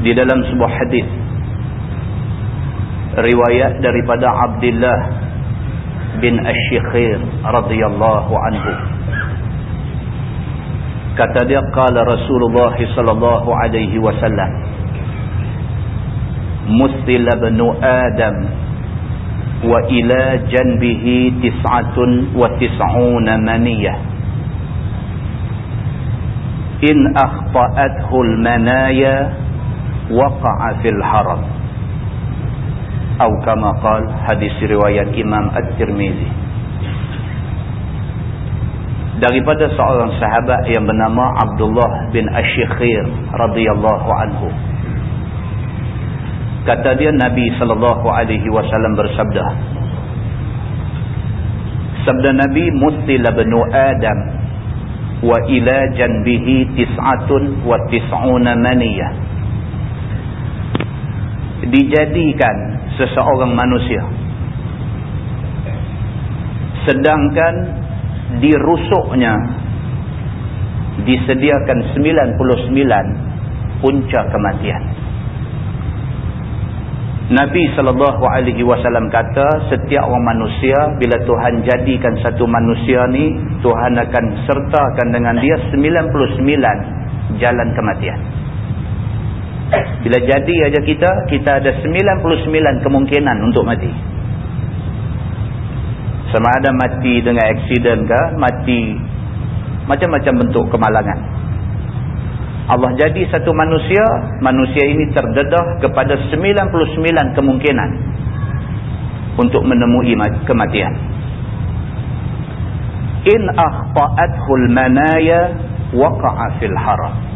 Di dalam sebuah hadis riwayat daripada Abdullah bin Asy-Syikhir radhiyallahu anhu. Kata dia qala Rasulullah sallallahu alaihi wasallam Musil ibn Adam wa ila janbihi tis'atun wa tis'una maniyah in akhta'athu al-manaya waqa'a fil haram atau kama qala hadis riwayat Imam At-Tirmizi daripada seorang sahabat yang bernama Abdullah bin Asy-Syikhir radhiyallahu anhu kata dia Nabi sallallahu alaihi wasallam bersabda sabda Nabi mutil ibn Adam wa ila janbihi tis'atun wa tis'una maniyah dijadikan seseorang manusia sedangkan dirusuknya disediakan 99 punca kematian Nabi sallallahu alaihi wasallam kata setiap orang manusia bila Tuhan jadikan satu manusia ni Tuhan akan sertakan dengan dia 99 jalan kematian. Bila jadi aja kita kita ada 99 kemungkinan untuk mati. Sama ada mati dengan aksiden ke, mati macam-macam bentuk kemalangan. Allah jadi satu manusia, manusia ini terdedah kepada 99 kemungkinan untuk menemui kematian. In akhta'athul manaya waqa'a fil haram.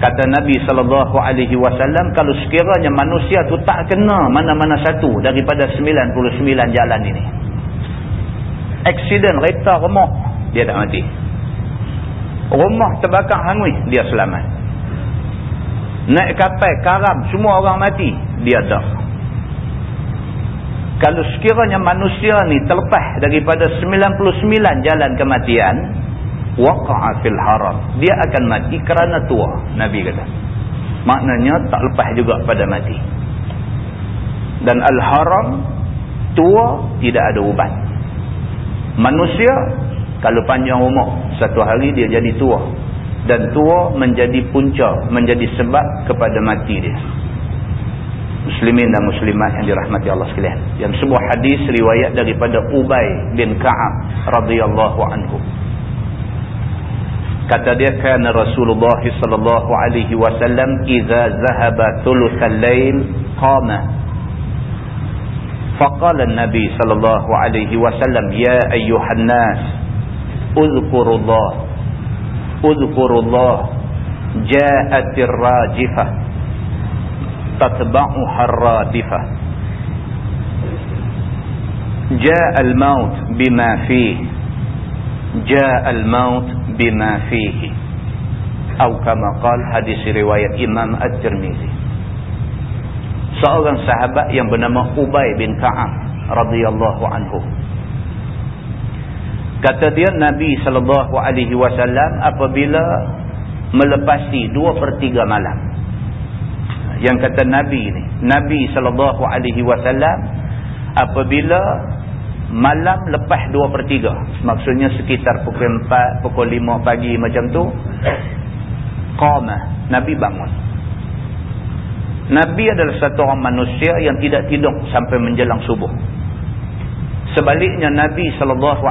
Kata Nabi sallallahu alaihi wasallam kalau sekiranya manusia tu tak kena mana-mana satu daripada 99 jalan ini. Aksiden kereta remuk dia tak mati. Rumah terbakar hangui dia selamat. Naik kapal karam semua orang mati dia tak. Kalau sekiranya manusia ni terlepas daripada 99 jalan kematian waqa'a fil haram dia akan mati kerana tua nabi kata. Maknanya tak lepas juga pada mati. Dan al-haram tua tidak ada ubat. Manusia kalau panjang umur satu hari dia jadi tua. Dan tua menjadi punca menjadi sebab kepada mati dia. Muslimin dan muslimat yang dirahmati Allah sekalian. Yang sebuah hadis riwayat daripada Ubay bin Ka'ab radhiyallahu anhu kata dia kana Rasulullah sallallahu alaihi wasallam idza zahaba thulutsal lail qama. Faqala an-nabi sallallahu alaihi wasallam ya ayyuhan nas Uzkurullah Uzkurullah Ja'atir rajifah Tatba'uha radifah Ja'al maut bima fih Ja'al maut bima fihi. Atau kama qal hadis riwayat Imam At-Tirmizi. Seorang sahabat yang bernama Ubay bin Ka'am radhiyallahu anhu. Kata dia Nabi sallallahu alaihi wasallam apabila melepasi dua per 3 malam. Yang kata Nabi ni, Nabi sallallahu alaihi wasallam apabila malam lepas dua per 3, maksudnya sekitar pukul 4, pukul 5 pagi macam tu, qama, Nabi bangun. Nabi adalah satu orang manusia yang tidak tidur sampai menjelang subuh. Sebaliknya Nabi SAW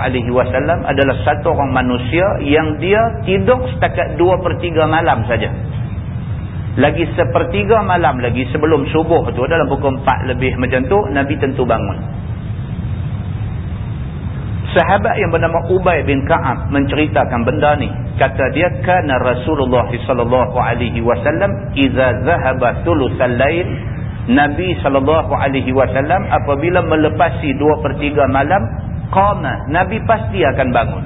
adalah satu orang manusia yang dia tidur setakat dua per tiga malam saja. Lagi sepertiga malam lagi sebelum subuh tu dalam pukul empat lebih macam tu Nabi tentu bangun. Sahabat yang bernama Ubay bin Ka'ab menceritakan benda ni. Kata dia kana Rasulullah sallallahu alaihi wasallam idza zahaba thulutsal lail Nabi sallallahu alaihi wasallam apabila melepasi 2/3 malam qama Nabi pasti akan bangun.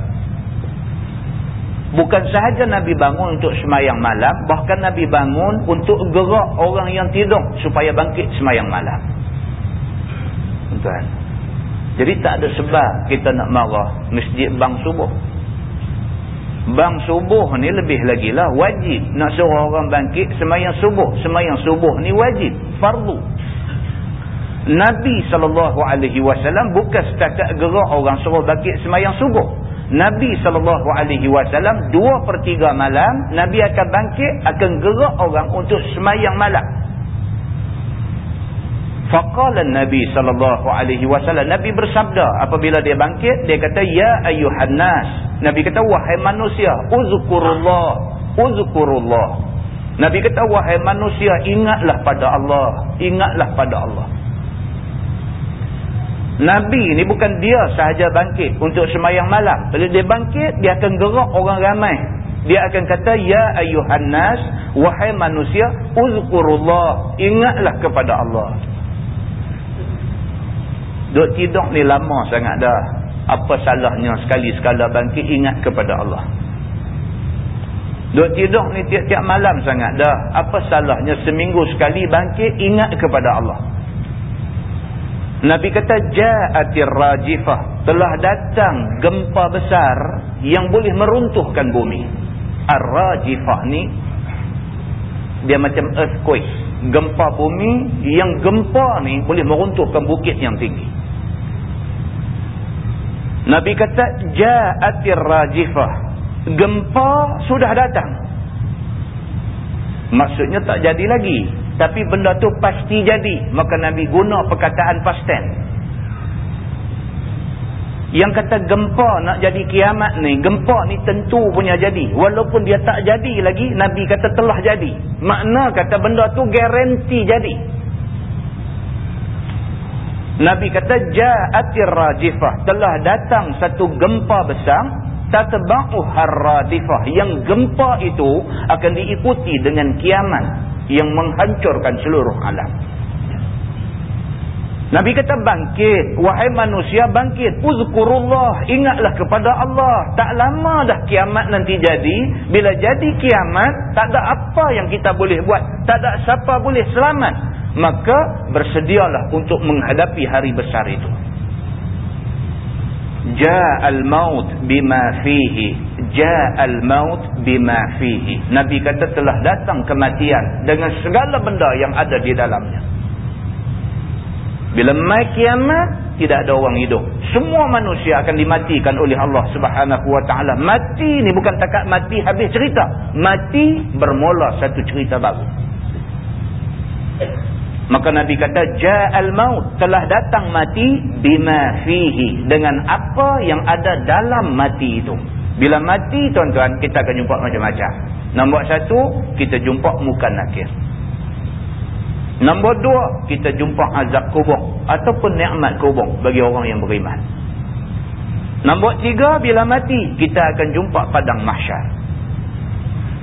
Bukan sahaja Nabi bangun untuk semayang malam, bahkan Nabi bangun untuk gerak orang yang tidur supaya bangkit semayang malam. Tuan. Jadi tak ada sebab kita nak marah masjid bang subuh. Bang subuh ni lebih lagi lah wajib nak suruh orang bangkit semayang subuh. Semayang subuh ni wajib, fardu. Nabi SAW bukan setakat gerak orang suruh bangkit semayang subuh. Nabi SAW dua per malam Nabi akan bangkit akan gerak orang untuk semayang malam. Faqala Nabi sallallahu alaihi wasallam Nabi bersabda apabila dia bangkit dia kata ya ayuhan nas. Nabi kata wahai manusia uzkurullah uzkurullah. Nabi kata wahai manusia ingatlah pada Allah ingatlah pada Allah. Nabi ni bukan dia sahaja bangkit untuk semayang malam. Bila dia bangkit dia akan gerak orang ramai. Dia akan kata ya ayuhan nas wahai manusia uzkurullah ingatlah kepada Allah Duk tidur ni lama sangat dah. Apa salahnya sekali sekala bangkit ingat kepada Allah. Duk tidur ni tiap-tiap malam sangat dah. Apa salahnya seminggu sekali bangkit ingat kepada Allah. Nabi kata ja'atir rajifah telah datang gempa besar yang boleh meruntuhkan bumi. Ar-rajifah ni dia macam earthquake. Gempa bumi yang gempa ni boleh meruntuhkan bukit yang tinggi. Nabi kata ja'atir rajifah. Gempa sudah datang. Maksudnya tak jadi lagi. Tapi benda tu pasti jadi. Maka Nabi guna perkataan past tense. Yang kata gempa nak jadi kiamat ni. Gempa ni tentu punya jadi. Walaupun dia tak jadi lagi. Nabi kata telah jadi. Makna kata benda tu garanti jadi. Nabi kata ja'atir rajifah telah datang satu gempa besar tatba'u harradifah yang gempa itu akan diikuti dengan kiamat yang menghancurkan seluruh alam. Nabi kata bangkit wahai manusia bangkit. Uzkurullah ingatlah kepada Allah. Tak lama dah kiamat nanti jadi. Bila jadi kiamat tak ada apa yang kita boleh buat. Tak ada siapa boleh selamat. Maka bersedialah untuk menghadapi hari besar itu. Ja'al maut bima fihi. Ja'al maut bima fihi. Nabi kata telah datang kematian dengan segala benda yang ada di dalamnya bila mai kiamat tidak ada orang hidup semua manusia akan dimatikan oleh Allah Subhanahu wa taala mati ni bukan takat mati habis cerita mati bermula satu cerita baru Maka Nabi kata ja'al maut telah datang mati bima fihi dengan apa yang ada dalam mati itu. Bila mati tuan-tuan kita akan jumpa macam-macam. Nombor satu kita jumpa muka nakir. Nombor dua kita jumpa azab kubur ataupun nikmat kubur bagi orang yang beriman. Nombor tiga bila mati kita akan jumpa padang mahsyar.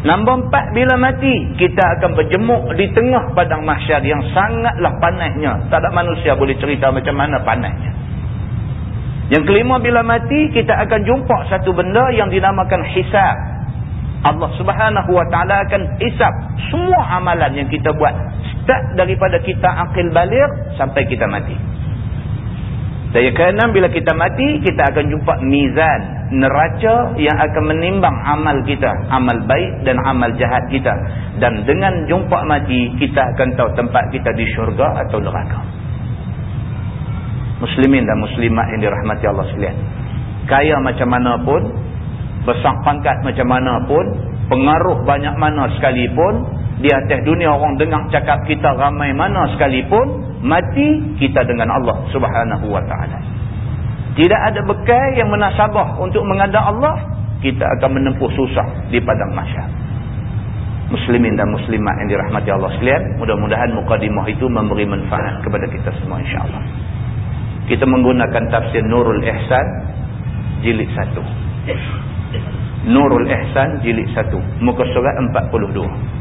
Nombor empat, bila mati, kita akan berjemuk di tengah padang mahsyar yang sangatlah panasnya. Tak ada manusia boleh cerita macam mana panasnya. Yang kelima, bila mati, kita akan jumpa satu benda yang dinamakan hisab. Allah subhanahu wa ta'ala akan hisab semua amalan yang kita buat. Start daripada kita akil balik sampai kita mati. Dan yang keenam, bila kita mati, kita akan jumpa mizan. Neraca yang akan menimbang amal kita. Amal baik dan amal jahat kita. Dan dengan jumpa mati, kita akan tahu tempat kita di syurga atau neraka. Muslimin dan muslimat yang dirahmati Allah sekalian. Kaya macam mana pun, besar pangkat macam mana pun, pengaruh banyak mana sekalipun, Di atas dunia orang dengar cakap kita ramai mana sekalipun. Mati kita dengan Allah subhanahu wa ta'ala. Tidak ada bekal yang menasabah untuk mengadap Allah. Kita akan menempuh susah di padang masyarakat muslimin dan muslimat yang dirahmati Allah sekalian. Mudah-mudahan mukadimah itu memberi manfaat kepada kita semua insya-Allah. Kita menggunakan tafsir Nurul Ihsan jilid 1. Nurul Ihsan jilid 1, muka surat 42.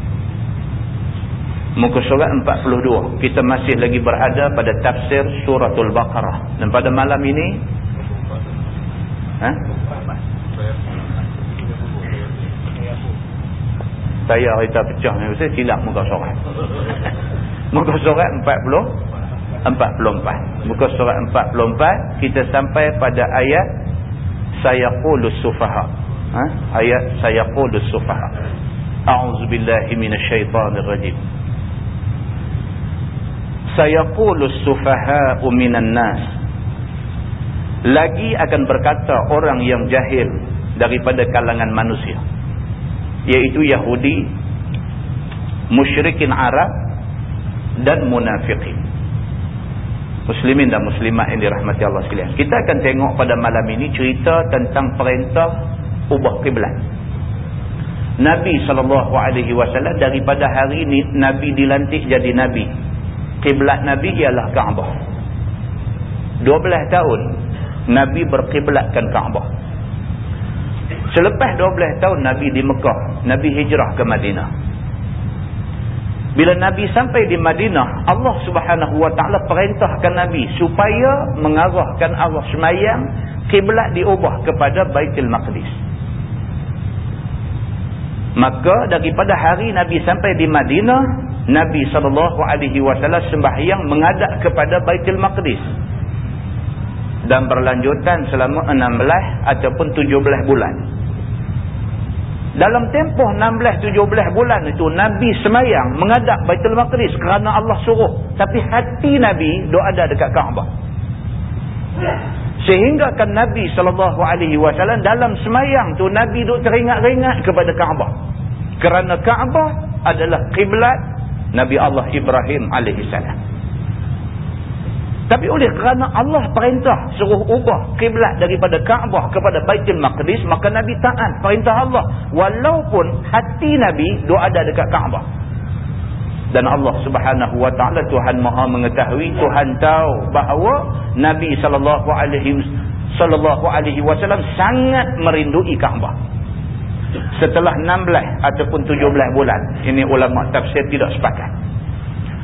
Muka surat 42. Kita masih lagi berada pada tafsir Suratul Baqarah. Dan pada malam ini Ha? saya kereta pecah ni saya silap muka surat muka surat 40 44 muka surat 44 kita sampai pada ayat sayaqulus sufaha ha? ayat sayaqulus sufaha a'udzubillahi minasyaitanirrajim sayaqulus sufaha minan nas. Lagi akan berkata orang yang jahil daripada kalangan manusia iaitu Yahudi musyrikin Arab dan munafiqin. Muslimin dan muslimat yang dirahmati Allah sekalian. Kita akan tengok pada malam ini cerita tentang perintah ubah kiblat. Nabi SAW daripada hari ini Nabi dilantik jadi Nabi kiblat Nabi ialah Kaabah 12 tahun Nabi berkiblatkan Kaabah Selepas 12 tahun Nabi di Mekah, Nabi hijrah ke Madinah. Bila Nabi sampai di Madinah, Allah subhanahu wa ta'ala perintahkan Nabi supaya mengarahkan arah semayang, kiblat diubah kepada Baitul Maqdis. Maka daripada hari Nabi sampai di Madinah, Nabi SAW sembahyang mengadap kepada Baitul Maqdis dan berlanjutan selama 16 ataupun 17 bulan. Dalam tempoh 16-17 bulan itu Nabi semayang mengadap Baitul Maqdis kerana Allah suruh. Tapi hati Nabi doa ada dekat Kaabah. Sehingga kan Nabi SAW dalam semayang tu Nabi duk teringat-ringat kepada Kaabah. Kerana Kaabah adalah kiblat Nabi Allah Ibrahim AS. Tapi oleh kerana Allah perintah suruh ubah kiblat daripada Kaabah kepada Baitul Maqdis, maka Nabi taat perintah Allah. Walaupun hati Nabi doa ada dekat Kaabah. Dan Allah subhanahu wa ta'ala Tuhan maha mengetahui, Tuhan tahu bahawa Nabi wasallam sangat merindui Kaabah. Setelah 16 ataupun 17 bulan, ini ulama tafsir tidak sepakat.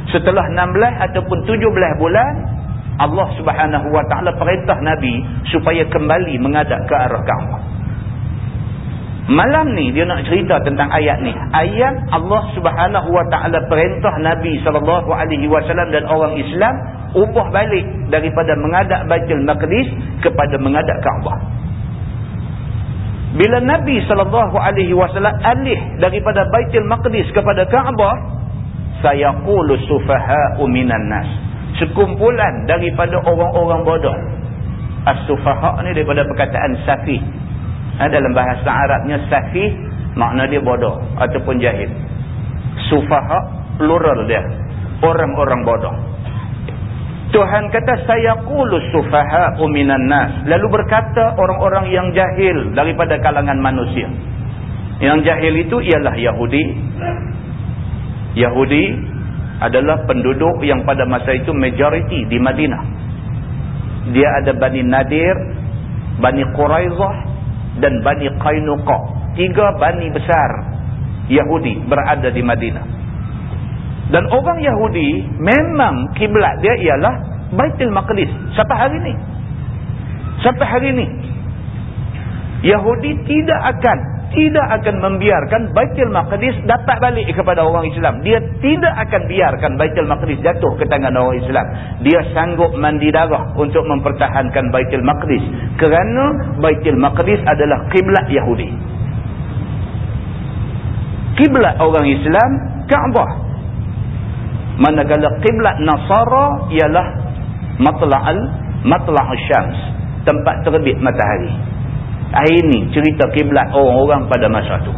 Setelah 16 ataupun 17 bulan, Allah subhanahu wa ta'ala perintah Nabi supaya kembali mengadap ke arah Kaabah. Malam ni dia nak cerita tentang ayat ni. Ayat Allah subhanahu wa ta'ala perintah Nabi SAW dan orang Islam ubah balik daripada mengadap Baitul Maqdis kepada mengadap Kaabah. Bila Nabi SAW alih daripada Baitul Maqdis kepada Kaabah, sayaqulu sufaha'u minan nas. Sekumpulan daripada orang-orang bodoh. As-sufaha ni daripada perkataan safih ha, dalam bahasa Arabnya safih makna dia bodoh ataupun jahil. Sufaha plural dia. Orang-orang bodoh Tuhan kata saya qulu sufaha minan nas lalu berkata orang-orang yang jahil daripada kalangan manusia yang jahil itu ialah Yahudi Yahudi adalah penduduk yang pada masa itu majoriti di Madinah. Dia ada Bani Nadir, Bani Quraizah dan Bani Qainuqa. Tiga Bani besar Yahudi berada di Madinah. Dan orang Yahudi memang kiblat dia ialah Baitul Maqdis. Sampai hari ini. Sampai hari ini. Yahudi tidak akan tidak akan membiarkan Baitul Maqdis dapat balik kepada orang Islam. Dia tidak akan biarkan Baitul Maqdis jatuh ke tangan orang Islam. Dia sanggup mandi darah untuk mempertahankan Baitul Maqdis. Kerana Baitul Maqdis adalah kiblat Yahudi. Kiblat orang Islam, Kaabah. Manakala kiblat Nasara ialah Matla'al Matla'al Syams. Tempat terbit matahari. Ini cerita kiblat orang-orang pada masa itu.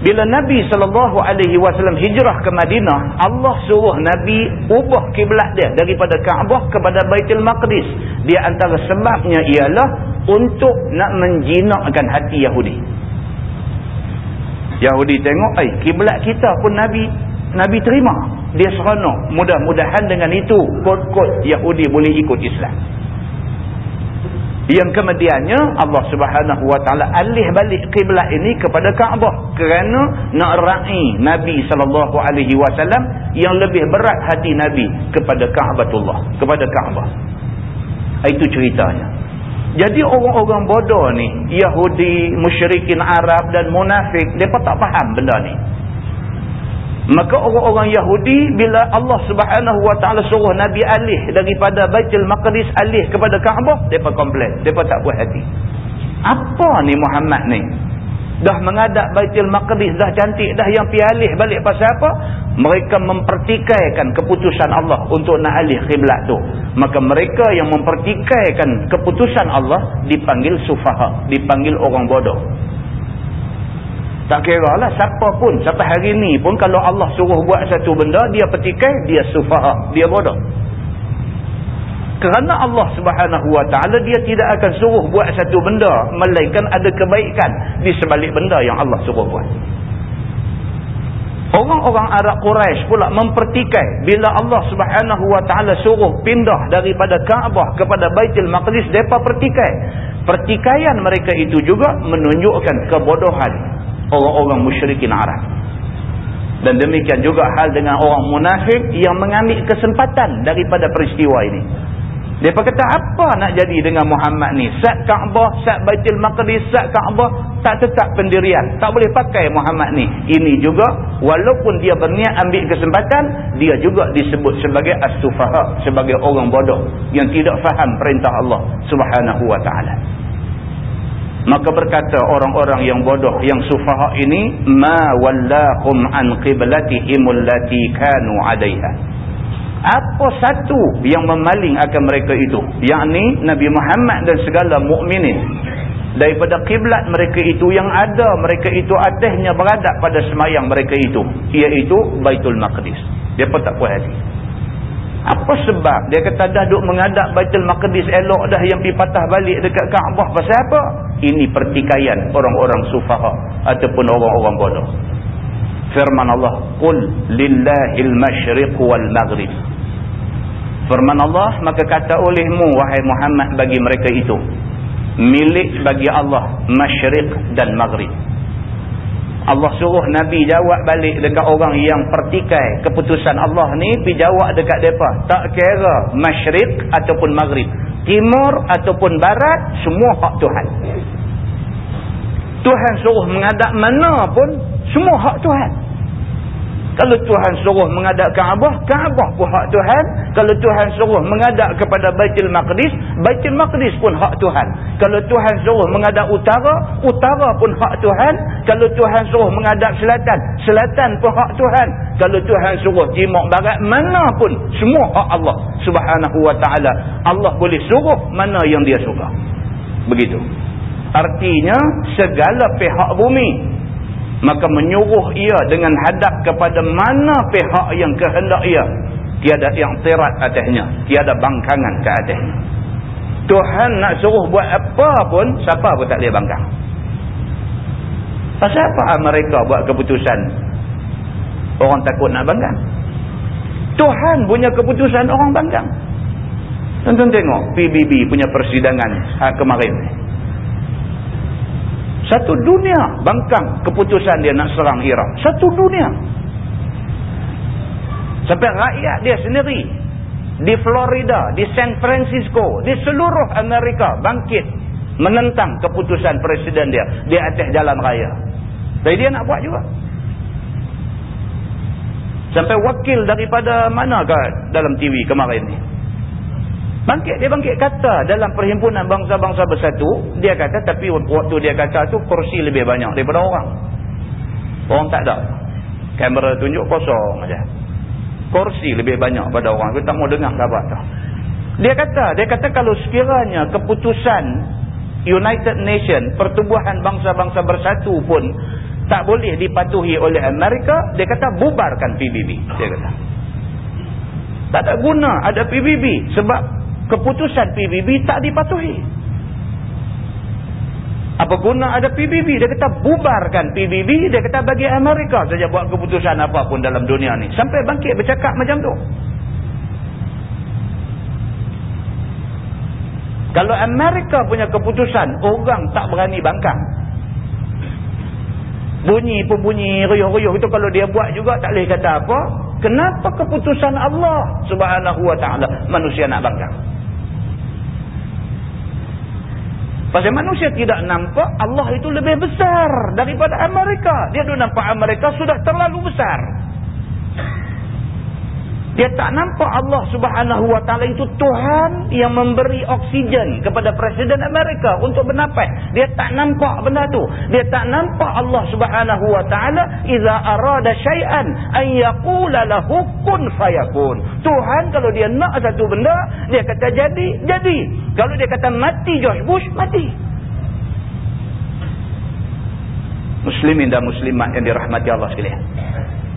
bila Nabi SAW hijrah ke Madinah, Allah suruh Nabi ubah kiblat dia daripada Kaabah kepada Baitul Maqdis. Dia antara sebabnya ialah untuk nak menjinakkan hati Yahudi. Yahudi tengok, eh kiblat kita pun Nabi Nabi terima. Dia seronok. Mudah-mudahan dengan itu kod-kod Yahudi boleh ikut Islam. Yang kemudiannya Allah Subhanahu Wa Taala alih balik kiblat ini kepada Kaabah kerana nak raih Nabi sallallahu alaihi wasallam yang lebih berat hati Nabi kepada Kaabatullah, kepada Kaabah. Itu ceritanya. Jadi orang-orang bodoh ni, Yahudi, musyrikin Arab dan munafik, depa tak faham benda ni. Maka orang-orang Yahudi bila Allah Subhanahu Wa Taala suruh Nabi alih daripada Baitul Maqdis alih kepada Kaabah, depa komplain, depa tak puas hati. Apa ni Muhammad ni? Dah mengadap Baitul Maqdis dah cantik dah yang pi alih balik pasal apa? Mereka mempertikaikan keputusan Allah untuk nak alih kiblat tu. Maka mereka yang mempertikaikan keputusan Allah dipanggil sufaha, dipanggil orang bodoh. Tak kira lah siapa pun. Sampai hari ni pun kalau Allah suruh buat satu benda, dia petikai, dia sufaha, dia bodoh. Kerana Allah subhanahu wa ta'ala, dia tidak akan suruh buat satu benda, melainkan ada kebaikan di sebalik benda yang Allah suruh buat. Orang-orang Arab Quraisy pula mempertikai bila Allah Subhanahu wa taala suruh pindah daripada Kaabah kepada Baitul Maqdis depa pertikai. Pertikaian mereka itu juga menunjukkan kebodohan orang-orang musyrikin Arab. Dan demikian juga hal dengan orang munafik yang mengambil kesempatan daripada peristiwa ini. Dia kata apa nak jadi dengan Muhammad ni? Sat Kaabah, sat Baitul Maqdis, sat Kaabah tak tetap pendirian. Tak boleh pakai Muhammad ni. Ini juga walaupun dia berniat ambil kesempatan, dia juga disebut sebagai as-sufaha, sebagai orang bodoh yang tidak faham perintah Allah Subhanahu wa taala. Maka berkata orang-orang yang bodoh yang sufaha ini ma wallahum an qiblatihim allati kanu 'alayha. Apa satu yang memaling akan mereka itu? yakni Nabi Muhammad dan segala mukminin daripada kiblat mereka itu yang ada mereka itu atasnya beradab pada semayang mereka itu iaitu Baitul Maqdis. Pun tak puas hati. Apa sebab? Dia kata dah duk mengadap Baitul Maqdis elok dah yang pergi patah balik dekat Kaabah. Pasal apa? Ini pertikaian orang-orang sufaha ataupun orang-orang bodoh. Firman Allah, "Qul lillahil masyriq wal maghrib." Firman Allah, maka kata olehmu wahai Muhammad bagi mereka itu, milik bagi Allah masyriq dan maghrib. Allah suruh Nabi jawab balik dekat orang yang pertikai keputusan Allah ni pi jawab dekat depa tak kira masyrik ataupun maghrib timur ataupun barat semua hak Tuhan. Tuhan suruh mengadap mana pun semua hak Tuhan kalau Tuhan suruh mengadap Kaabah, Kaabah pun hak Tuhan. Kalau Tuhan suruh mengadap kepada Baitul Maqdis, Baitul Maqdis pun hak Tuhan. Kalau Tuhan suruh mengadap utara, utara pun hak Tuhan. Kalau Tuhan suruh mengadap selatan, selatan pun hak Tuhan. Kalau Tuhan suruh timur barat, mana pun semua hak Allah Subhanahu wa taala. Allah boleh suruh mana yang dia suka. Begitu. Artinya segala pihak bumi maka menyuruh ia dengan hadap kepada mana pihak yang kehendak ia. Tiada yang terat atasnya. Tiada bangkangan ke atasnya. Tuhan nak suruh buat apa pun siapa pun tak boleh bangkang. Pasal apa mereka buat keputusan? Orang takut nak bangkang. Tuhan punya keputusan orang bangkang. Tuan-tuan tengok PBB punya persidangan ha, kemarin satu dunia bangkang keputusan dia nak serang Iraq. Satu dunia. Sampai rakyat dia sendiri. Di Florida, di San Francisco, di seluruh Amerika bangkit. Menentang keputusan presiden dia. Di atas jalan raya. Tapi dia nak buat juga. Sampai wakil daripada mana ke dalam TV kemarin ni. Bangkit dia bangkit kata dalam perhimpunan bangsa-bangsa bersatu, dia kata tapi waktu dia kata tu kursi lebih banyak daripada orang. Orang tak ada. Kamera tunjuk kosong aja. Kursi lebih banyak pada orang. Kita mau dengar apa tu. Dia kata, dia kata kalau sekiranya keputusan United Nation, pertubuhan bangsa-bangsa bersatu pun tak boleh dipatuhi oleh Amerika dia kata bubarkan PBB dia kata tak ada guna ada PBB sebab keputusan PBB tak dipatuhi. Apa guna ada PBB dia kata bubarkan PBB dia kata bagi Amerika saja buat keputusan apapun dalam dunia ni. Sampai bangkit bercakap macam tu. Kalau Amerika punya keputusan orang tak berani bangkang. Bunyi pun bunyi ruyuh-ruyuh itu kalau dia buat juga tak boleh kata apa. Kenapa keputusan Allah subhanahu wa ta'ala manusia nak bangkang pasal manusia tidak nampak Allah itu lebih besar daripada Amerika. Dia tu nampak Amerika sudah terlalu besar dia tak nampak Allah subhanahu wa ta'ala itu Tuhan yang memberi oksigen kepada Presiden Amerika untuk bernapas. Dia tak nampak benda tu. Dia tak nampak Allah subhanahu wa ta'ala Iza arada syai'an an yakula lahu kun fayakun. Tuhan kalau dia nak satu benda, dia kata jadi, jadi. Kalau dia kata mati George Bush, mati. Muslimin dan muslimat yang dirahmati Allah sekalian.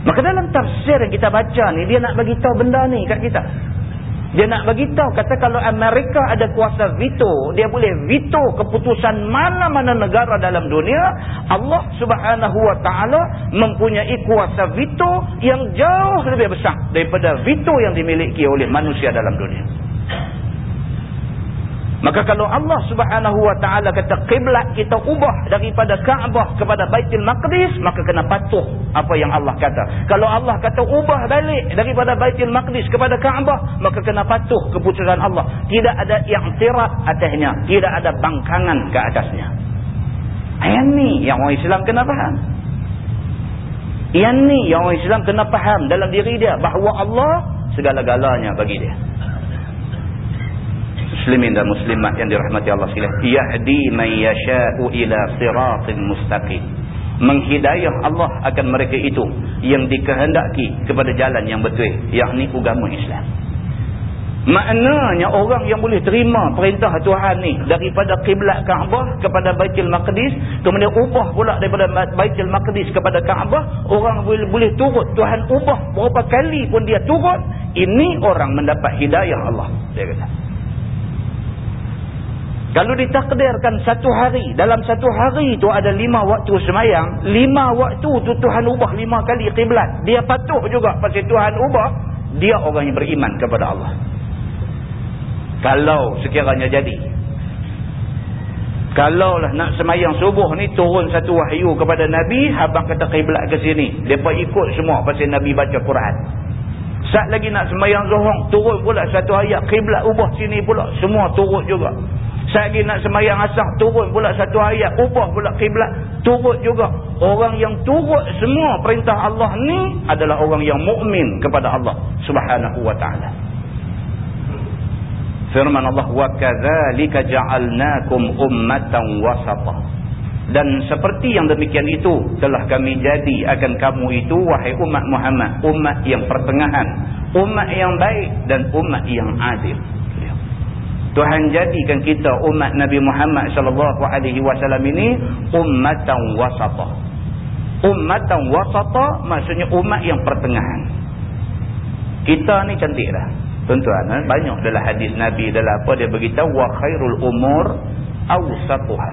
Maka dalam tafsir yang kita baca ni, dia nak bagi tahu benda ni kat kita. Dia nak bagi tahu kata kalau Amerika ada kuasa veto, dia boleh veto keputusan mana-mana negara dalam dunia, Allah Subhanahu wa taala mempunyai kuasa veto yang jauh lebih besar daripada veto yang dimiliki oleh manusia dalam dunia. Maka kalau Allah subhanahu wa ta'ala kata kiblat kita ubah daripada Kaabah kepada Baitul Maqdis, maka kena patuh apa yang Allah kata. Kalau Allah kata ubah balik daripada Baitul Maqdis kepada Kaabah, maka kena patuh keputusan Allah. Tidak ada i'tiraf atasnya. Tidak ada bangkangan ke atasnya. Yang ni yang orang Islam kena faham. Yang ni yang orang Islam kena faham dalam diri dia. Bahawa Allah segala-galanya bagi dia muslimin dan muslimat yang dirahmati Allah sekalian. Yahdi man yasha'u ila siratin mustaqim. Menghidayah Allah akan mereka itu yang dikehendaki kepada jalan yang betul yakni agama Islam. Maknanya orang yang boleh terima perintah Tuhan ni daripada kiblat Kaabah kepada Baitul Maqdis kemudian ubah pula daripada Baitul Maqdis kepada Kaabah orang boleh boleh turut. Tuhan ubah berapa kali pun dia turut ini orang mendapat hidayah Allah dia kata kalau ditakdirkan satu hari, dalam satu hari itu ada lima waktu semayang, lima waktu tu Tuhan ubah lima kali kiblat. Dia patuh juga pasal Tuhan ubah, dia orang yang beriman kepada Allah. Kalau sekiranya jadi. Kalaulah nak semayang subuh ni turun satu wahyu kepada Nabi, habang kata kiblat ke sini. Mereka ikut semua pasal Nabi baca Quran. Saat lagi nak semayang zuhur, turun pula satu ayat, kiblat ubah sini pula. Semua turut juga. Sehari nak semayang asah, turun pula satu ayat. Ubah pula kiblat, turut juga. Orang yang turut semua perintah Allah ni adalah orang yang mukmin kepada Allah subhanahu wa ta'ala. Firman Allah, وَكَذَلِكَ جَعَلْنَاكُمْ أُمَّةً وَسَطًا Dan seperti yang demikian itu, telah kami jadi akan kamu itu, wahai umat Muhammad, umat yang pertengahan, umat yang baik dan umat yang adil. Tuhan jadikan kita umat Nabi Muhammad sallallahu alaihi wasallam ini ummatan wasata. Ummatan wasata maksudnya umat yang pertengahan. Kita ni cantik dah. Tuan-tuan, eh? banyak dalam hadis Nabi dalam apa dia beritahu wa khairul umur awsatuha.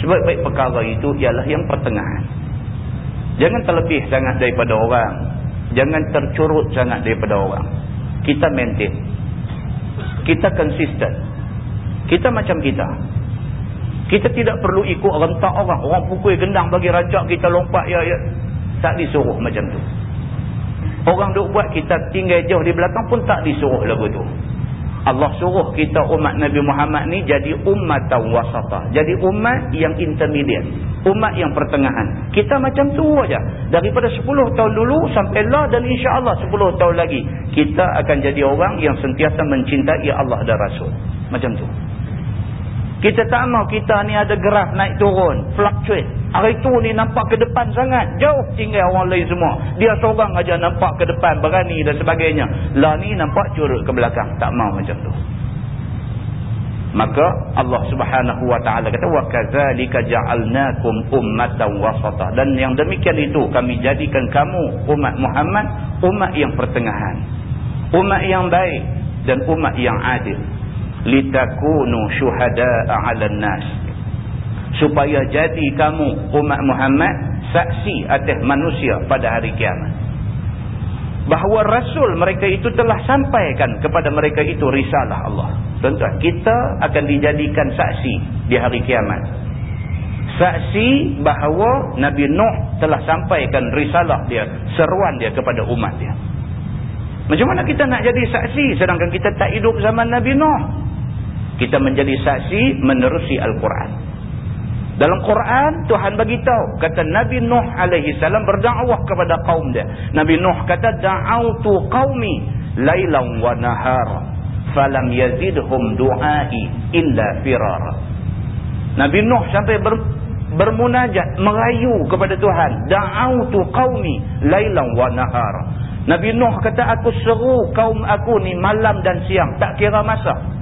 Sebab baik perkara itu ialah yang pertengahan. Jangan terlebih sangat daripada orang. Jangan tercurut sangat daripada orang. Kita maintain. Kita konsisten. Kita macam kita. Kita tidak perlu ikut rentak orang. Orang pukul gendang bagi rancak kita lompat. ya ya Tak disuruh macam tu. Orang duk buat kita tinggal jauh di belakang pun tak disuruh lagu tu. Allah suruh kita umat Nabi Muhammad ni jadi umat wasatah. Jadi umat yang intermediate. Umat yang pertengahan. Kita macam tu aja. Daripada 10 tahun dulu sampai lah dan insya Allah 10 tahun lagi. Kita akan jadi orang yang sentiasa mencintai Allah dan Rasul. Macam tu. Kita tak mau kita ni ada graf naik turun. Fluctuate. Hari tu ni nampak ke depan sangat. Jauh tinggal orang lain semua. Dia seorang aja nampak ke depan. Berani dan sebagainya. Lah ni nampak curut ke belakang. Tak mau macam tu. maka Allah Subhanahu wa taala kata kadzalika ja'alnakum ummatan wasata dan yang demikian itu kami jadikan kamu umat Muhammad umat yang pertengahan umat yang baik dan umat yang adil litakunu syuhada'a 'alan nas supaya jadi kamu umat Muhammad saksi atas manusia pada hari kiamat bahawa rasul mereka itu telah sampaikan kepada mereka itu risalah Allah. Tuan-tuan, kita akan dijadikan saksi di hari kiamat. Saksi bahawa Nabi Nuh telah sampaikan risalah dia, seruan dia kepada umat dia. Macam mana kita nak jadi saksi sedangkan kita tak hidup zaman Nabi Nuh? Kita menjadi saksi menerusi Al-Quran. Dalam Quran Tuhan bagi tahu kata Nabi Nuh alaihi salam berdakwah kepada kaum dia. Nabi Nuh kata da'autu qaumi lailan wa nahara falam yazidhum du'ai illa firara. Nabi Nuh sampai ber, bermunajat merayu kepada Tuhan da'autu qaumi lailan wa nahara. Nabi Nuh kata aku seru kaum aku ni malam dan siang tak kira masa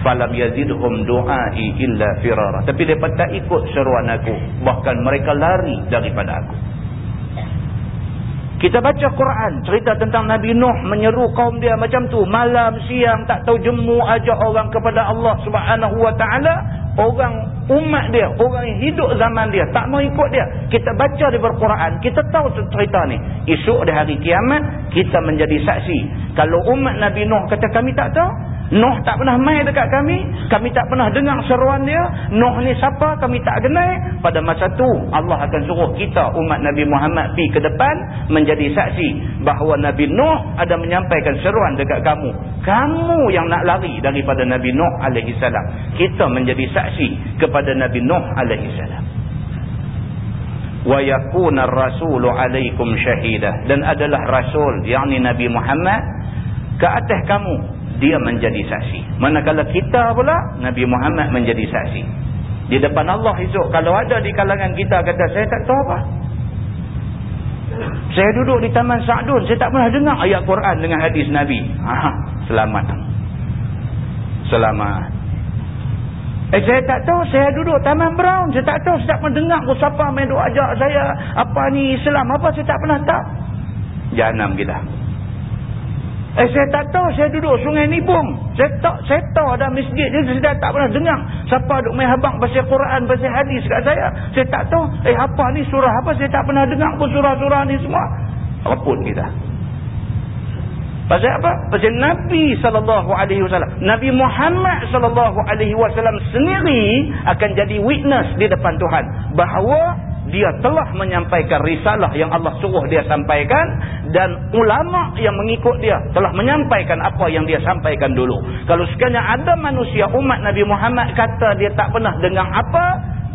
falam yazidhum du'ai illa firara. Tapi depa tak ikut seruan aku. Bahkan mereka lari daripada aku. Kita baca Quran. Cerita tentang Nabi Nuh menyeru kaum dia macam tu. Malam siang tak tahu jemu ajak orang kepada Allah Subhanahu wa taala. Orang umat dia orang yang hidup zaman dia tak mau ikut dia. Kita baca di Quran kita tahu cerita ni. Esok di hari kiamat kita menjadi saksi. Kalau umat Nabi Nuh kata kami tak tahu Nuh tak pernah main dekat kami. Kami tak pernah dengar seruan dia. Nuh ni siapa kami tak kenal. Pada masa tu Allah akan suruh kita umat Nabi Muhammad pi ke depan menjadi saksi bahawa Nabi Nuh ada menyampaikan seruan dekat kamu. Kamu yang nak lari daripada Nabi Nuh alaihi salam. Kita menjadi saksi kepada Nabi Nuh alaihi salam. Yakuna ar-rasulu alaikum syahidah dan adalah rasul yakni Nabi Muhammad ke atas kamu dia menjadi saksi. Manakala kita pula, Nabi Muhammad menjadi saksi. Di depan Allah esok, kalau ada di kalangan kita kata, saya tak tahu apa. Saya duduk di Taman Sa'dun, saya tak pernah dengar ayat Quran dengan hadis Nabi. Ha, selamat. Selamat. Eh saya tak tahu, saya duduk Taman Brown, saya tak tahu, saya tak pernah dengar pun siapa main doa ajak saya, apa ni Islam, apa saya tak pernah tahu. Janam kita. Eh saya tak tahu saya duduk sungai Nibung. Saya tak saya tahu ada masjid ni saya tak pernah dengar. Siapa duk main habang pasal Quran, pasal hadis kat saya. Saya tak tahu eh apa ni surah apa saya tak pernah dengar pun surah-surah ni semua. Apapun kita. Pasal apa? Pasal Nabi SAW. Nabi Muhammad SAW sendiri akan jadi witness di depan Tuhan. Bahawa dia telah menyampaikan risalah yang Allah suruh dia sampaikan dan ulama yang mengikut dia telah menyampaikan apa yang dia sampaikan dulu. Kalau sekiranya ada manusia umat Nabi Muhammad kata dia tak pernah dengar apa,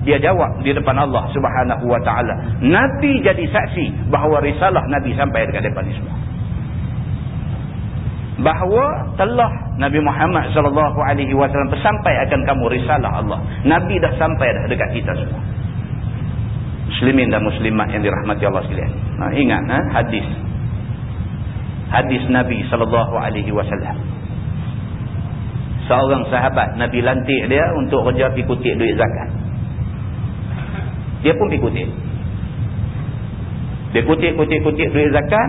dia jawab di depan Allah Subhanahu wa taala. Nabi jadi saksi bahawa risalah Nabi sampai dekat depan semua. Bahawa telah Nabi Muhammad sallallahu alaihi wasallam sampai akan kamu risalah Allah. Nabi dah sampai dah dekat kita semua muslimin dan muslimat yang dirahmati Allah sekalian. Ha, ingat ha? hadis. Hadis Nabi sallallahu alaihi wasallam. Seorang sahabat Nabi lantik dia untuk kerja pi kutip duit zakat. Dia pun pi kutip. Dia kutip-kutip-kutip duit zakat,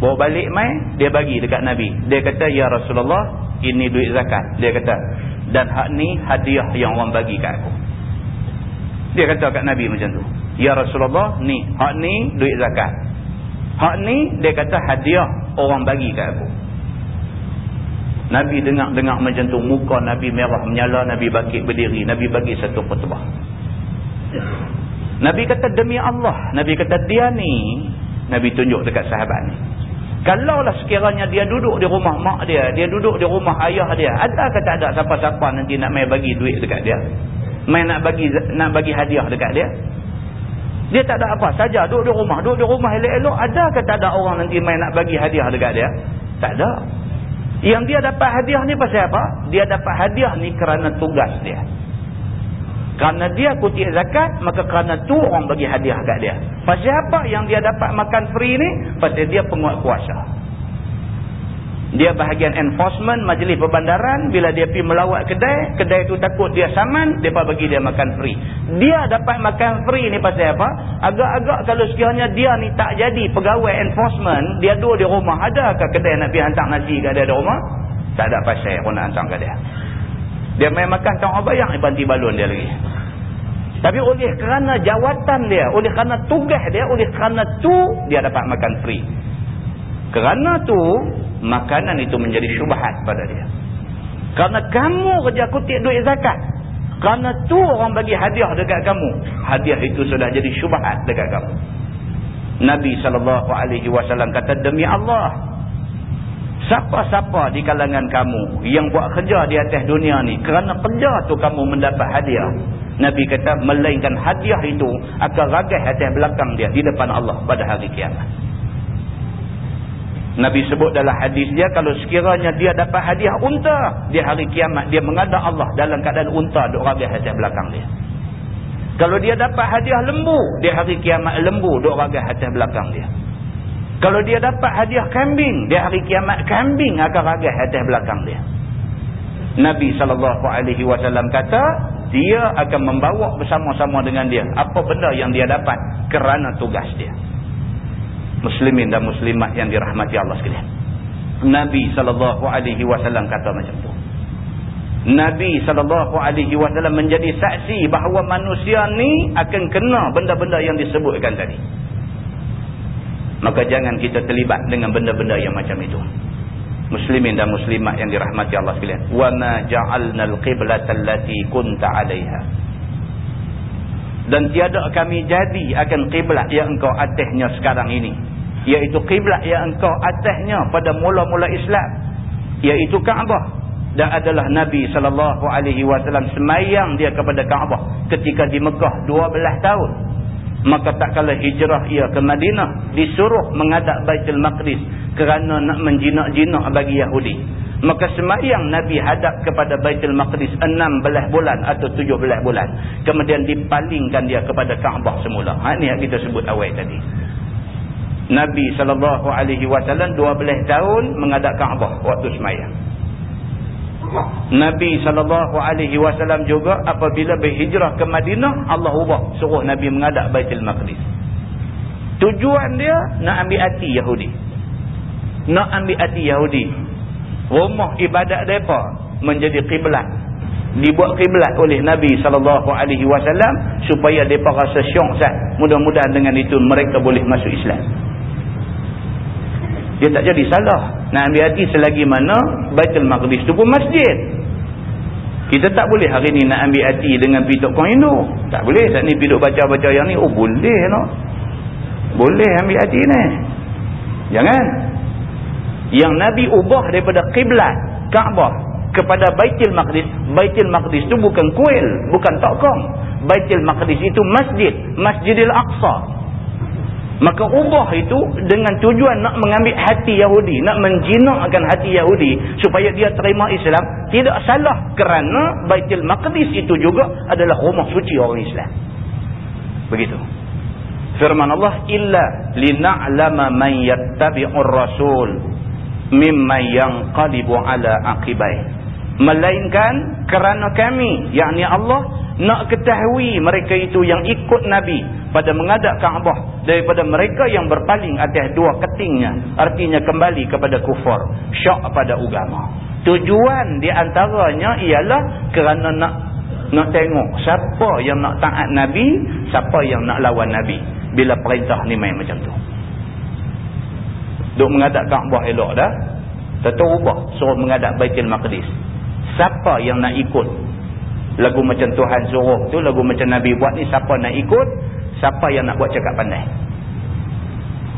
bawa balik mai, dia bagi dekat Nabi. Dia kata, "Ya Rasulullah, ini duit zakat." Dia kata, "Dan hak ni hadiah yang orang bagi kat aku." Dia kata kat Nabi macam tu. Ya Rasulullah, ni, hak ni duit zakat. Hak ni dia kata hadiah orang bagi kat aku. Nabi dengar-dengar macam tu, muka Nabi merah menyala, Nabi bangkit berdiri, Nabi bagi satu khutbah. Nabi kata demi Allah, Nabi kata dia ni, Nabi tunjuk dekat sahabat ni. Kalaulah sekiranya dia duduk di rumah mak dia, dia duduk di rumah ayah dia, ada kata ada siapa-siapa nanti nak main bagi duit dekat dia? Main nak bagi nak bagi hadiah dekat dia? Dia tak ada apa saja duduk di rumah. Duduk di rumah elok-elok. Ada ke tak ada orang nanti main nak bagi hadiah dekat dia? Tak ada. Yang dia dapat hadiah ni pasal apa? Dia dapat hadiah ni kerana tugas dia. Kerana dia kutip zakat, maka kerana tu orang bagi hadiah kat dia. Pasal apa yang dia dapat makan free ni? Pasal dia penguat kuasa. Dia bahagian enforcement majlis perbandaran bila dia pergi melawat kedai kedai tu takut dia saman mereka bagi dia makan free. Dia dapat makan free ni pasal apa? Agak-agak kalau sekiranya dia ni tak jadi pegawai enforcement dia duduk di rumah ada ke kedai nak pergi hantar nasi ke dia di rumah? Tak ada pasal pun nak hantar ke dia. Dia main makan tang bayang banti balon dia lagi. Tapi oleh kerana jawatan dia oleh kerana tugas dia oleh kerana tu dia dapat makan free. Kerana tu makanan itu menjadi syubhat pada dia. Karena kamu kerja kutip duit zakat. Kerana tu orang bagi hadiah dekat kamu. Hadiah itu sudah jadi syubhat dekat kamu. Nabi SAW kata, Demi Allah, siapa-siapa di kalangan kamu yang buat kerja di atas dunia ni, kerana kerja tu kamu mendapat hadiah. Nabi kata, melainkan hadiah itu akan ragah atas belakang dia di depan Allah pada hari kiamat. Nabi sebut dalam hadis dia kalau sekiranya dia dapat hadiah unta di hari kiamat dia mengadap Allah dalam keadaan unta duk rabih atas belakang dia. Kalau dia dapat hadiah lembu di hari kiamat lembu duk rabih atas belakang dia. Kalau dia dapat hadiah kambing di hari kiamat kambing akan rabih atas belakang dia. Nabi SAW kata dia akan membawa bersama-sama dengan dia apa benda yang dia dapat kerana tugas dia muslimin dan muslimat yang dirahmati Allah sekalian. Nabi sallallahu alaihi wasallam kata macam tu. Nabi sallallahu alaihi wasallam menjadi saksi bahawa manusia ni akan kena benda-benda yang disebutkan tadi. Maka jangan kita terlibat dengan benda-benda yang macam itu. Muslimin dan muslimat yang dirahmati Allah sekalian. Wa ma ja'alnal qiblata allati kunta 'alaiha. Dan tiada kami jadi akan kiblat yang engkau atasnya sekarang ini. Iaitu kiblat yang engkau atasnya pada mula-mula Islam. Iaitu Kaabah. Dan adalah Nabi sallallahu alaihi wasallam semayang dia kepada Kaabah ketika di Mekah 12 tahun. Maka tak kala hijrah ia ke Madinah disuruh mengadap Baitul Maqdis kerana nak menjinak-jinak bagi Yahudi maka semayang Nabi hadap kepada Baitul Maqdis 16 bulan atau 17 bulan kemudian dipalingkan dia kepada Kaabah semula ha ni yang kita sebut awal tadi Nabi wasallam 12 tahun menghadap Kaabah waktu sembahyang. Nabi wasallam juga apabila berhijrah ke Madinah, Allah ubah suruh Nabi menghadap Baitul Maqdis. Tujuan dia nak ambil hati Yahudi. Nak ambil hati Yahudi. Rumah ibadat mereka menjadi kiblat. Dibuat kiblat oleh Nabi wasallam supaya mereka rasa syok. Mudah-mudahan dengan itu mereka boleh masuk Islam. Dia tak jadi salah. Nak ambil hati selagi mana Baitul Maqdis tu pun masjid. Kita tak boleh hari ni nak ambil hati dengan pituk kong Hindu tak boleh saat ni pituk baca-baca yang ni. Oh boleh no? Boleh ambil hati ni. Jangan yang Nabi ubah daripada Qiblat Kaabah kepada Baitul Maqdis Baitul Maqdis tu bukan kuil bukan tokong Baitul Maqdis itu masjid Masjidil Aqsa Maka ubah itu dengan tujuan nak mengambil hati Yahudi. Nak menjinakkan hati Yahudi. Supaya dia terima Islam. Tidak salah kerana Baitul Maqdis itu juga adalah rumah suci orang Islam. Begitu. Firman Allah. Illa lina'lama man yattabi'ur rasul. Mimman yanqalibu ala aqibai. Melainkan kerana kami. Yakni Allah nak ketahui mereka itu yang ikut Nabi pada mengadap Kaabah daripada mereka yang berpaling atas dua ketingnya artinya kembali kepada kufur syak pada agama tujuan di antaranya ialah kerana nak nak tengok siapa yang nak taat Nabi siapa yang nak lawan Nabi bila perintah ni main macam tu duk mengadap Kaabah elok dah tentu ubah suruh mengadap Baitul Maqdis. Siapa yang nak ikut lagu macam Tuhan suruh tu lagu macam Nabi buat ni siapa nak ikut? Siapa yang nak buat cakap pandai?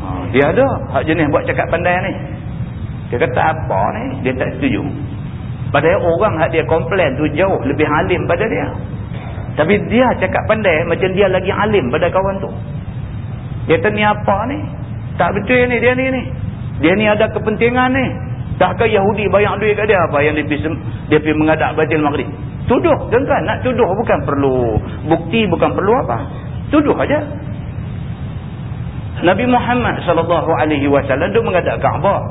Ha, dia ada hak jenis buat cakap pandai ni. Dia kata apa ni? Dia tak setuju. Padahal orang hak dia komplain tu jauh lebih alim pada dia. Tapi dia cakap pandai macam dia lagi alim pada kawan tu. Dia kata ni apa ni? Tak betul ni dia ni ni dia ni ada kepentingan ni takkah Yahudi bayar duit kat dia apa yang dia pergi, dia pergi mengadap Baitul Maqdis Tuduh tuan-tuan. Nak tuduh bukan perlu bukti, bukan perlu apa. Tuduh aja. Nabi Muhammad sallallahu alaihi wasallam dia menghadap Kaabah.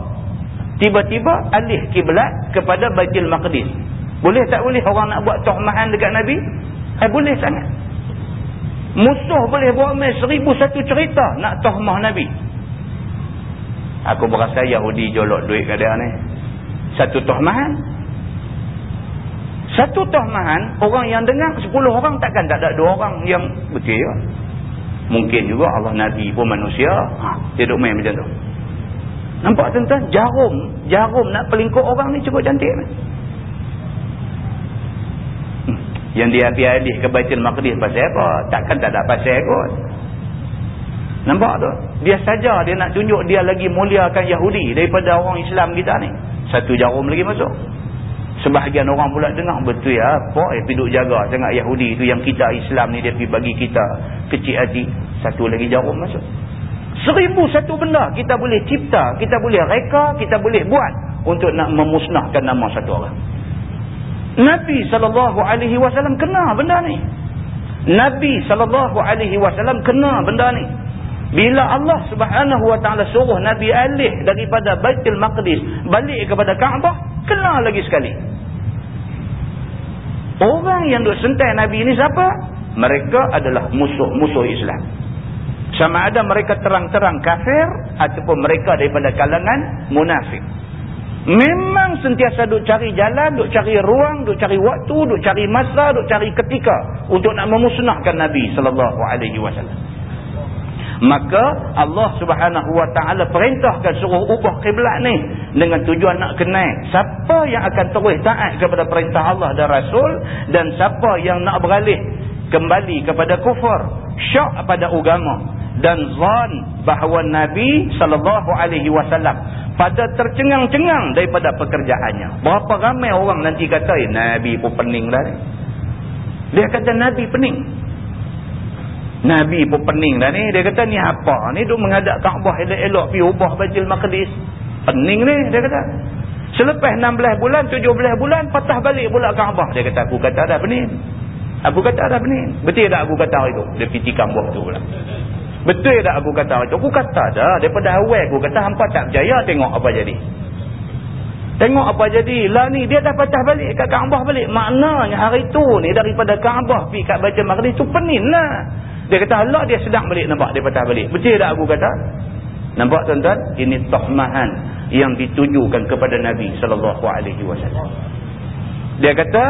tiba-tiba alih kiblat kepada Baitul Maqdis. Boleh tak boleh orang nak buat tohmahan dekat Nabi? Eh, boleh sangat. Musuh boleh buat mai seribu satu cerita nak tohmah Nabi. Aku berasa Yahudi jolok duit ke dia ni. Satu tohmahan. Satu tohmahan, orang yang dengar sepuluh orang takkan tak ada dua orang yang betul. Mungkin juga Allah Nabi pun manusia. Ha, dia duduk main macam tu. Nampak tuan-tuan? Jarum. Jarum nak pelingkup orang ni cukup cantik. Hmm. Yang dia habis-habis ke Baitul Maqdis pasal apa? Takkan tak ada pasal kot. Nampak tu? Dia saja dia nak tunjuk dia lagi muliakan Yahudi daripada orang Islam kita ni. Satu jarum lagi masuk. Sebahagian orang pula dengar betul ya. Apa eh pergi jaga sangat Yahudi tu yang kita Islam ni dia pergi bagi kita kecil hati. Satu lagi jarum masuk. Seribu satu benda kita boleh cipta, kita boleh reka, kita boleh buat untuk nak memusnahkan nama satu orang. Nabi SAW kena benda ni. Nabi SAW kena benda ni. Bila Allah subhanahu wa ta'ala suruh Nabi alih daripada Baitul Maqdis balik kepada Kaabah, kena lagi sekali. Orang yang duk sentai Nabi ini siapa? Mereka adalah musuh-musuh Islam. Sama ada mereka terang-terang kafir ataupun mereka daripada kalangan munafik. Memang sentiasa duk cari jalan, duk cari ruang, duk cari waktu, duk cari masa, duk cari ketika untuk nak memusnahkan Nabi sallallahu alaihi wasallam. Maka Allah Subhanahu wa taala perintahkan suruh ubah kiblat ni dengan tujuan nak kenal siapa yang akan terus taat kepada perintah Allah dan Rasul dan siapa yang nak beralih kembali kepada kufur, syak pada agama dan zan bahawa Nabi sallallahu alaihi wasallam pada tercengang-cengang daripada pekerjaannya. Berapa ramai orang nanti kata, eh, Nabi pun pening dah. Dia kata Nabi pening. Nabi pun pening dah ni. Dia kata ni apa? Ni duk menghadap Kaabah elok-elok pergi ubah Baitul Maqdis. Pening ni dia kata. Selepas 16 bulan, 17 bulan patah balik pula Kaabah. Dia kata aku kata ada pening. Aku kata ada pening. Betul tak aku kata itu? Dia piti buah tu pula. Betul tak aku kata itu? Aku kata dah. Daripada awal aku kata hampa tak percaya tengok apa jadi. Tengok apa jadi. Lah ni dia dah patah balik kat Kaabah balik. Maknanya hari tu ni daripada Kaabah pergi kat Baitul Maqdis tu pening lah. Dia kata Allah dia sedang balik nampak dia patah balik. Betul tak aku kata? Nampak tuan-tuan? Ini tohmahan yang ditujukan kepada Nabi SAW. Dia kata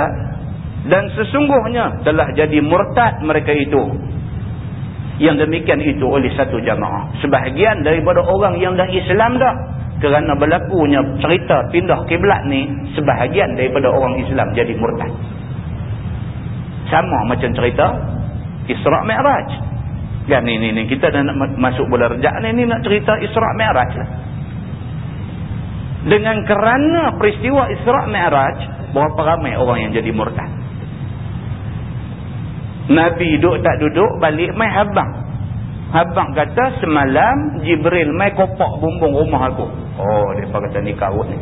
dan sesungguhnya telah jadi murtad mereka itu yang demikian itu oleh satu jamaah sebahagian daripada orang yang dah Islam dah kerana berlakunya cerita pindah kiblat ni sebahagian daripada orang Islam jadi murtad sama macam cerita Isra' Mi'raj kan ni, ni, ni kita dah nak masuk bulan rejak ni, ni nak cerita Isra' Mi'raj lah dengan kerana peristiwa Isra' Mi'raj berapa ramai orang yang jadi murtad Nabi duduk tak duduk balik mai habang. Habang kata semalam Jibril mai kopak bumbung rumah aku. Oh dia kata ni kawut ni.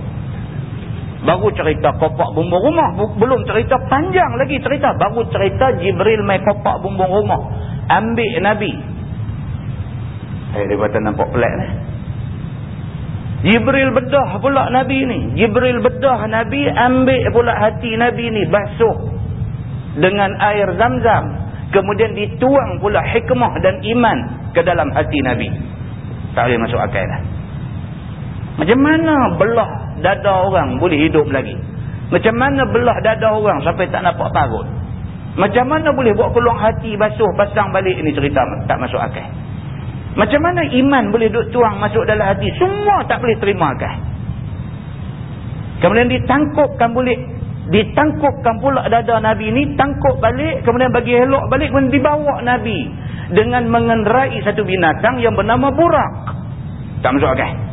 Baru cerita kopak bumbung rumah. Belum cerita panjang lagi cerita. Baru cerita Jibril mai kopak bumbung rumah. Ambil Nabi. Eh dia kata nampak pelik ni. Jibril bedah pula Nabi ni. Jibril bedah Nabi ambil pula hati Nabi ni basuh dengan air zam-zam kemudian dituang pula hikmah dan iman ke dalam hati Nabi tak boleh masuk akal dah macam mana belah dada orang boleh hidup lagi. Macam mana belah dada orang sampai tak nampak parut? Macam mana boleh buat keluar hati basuh pasang balik? Ini cerita tak masuk akal. Macam mana iman boleh duduk tuang masuk dalam hati? Semua tak boleh terima akal. Kemudian ditangkupkan boleh ditangkupkan pula dada Nabi ni tangkup balik kemudian bagi elok balik kemudian dibawa Nabi dengan mengenderai satu binatang yang bernama burak. Tak masuk akal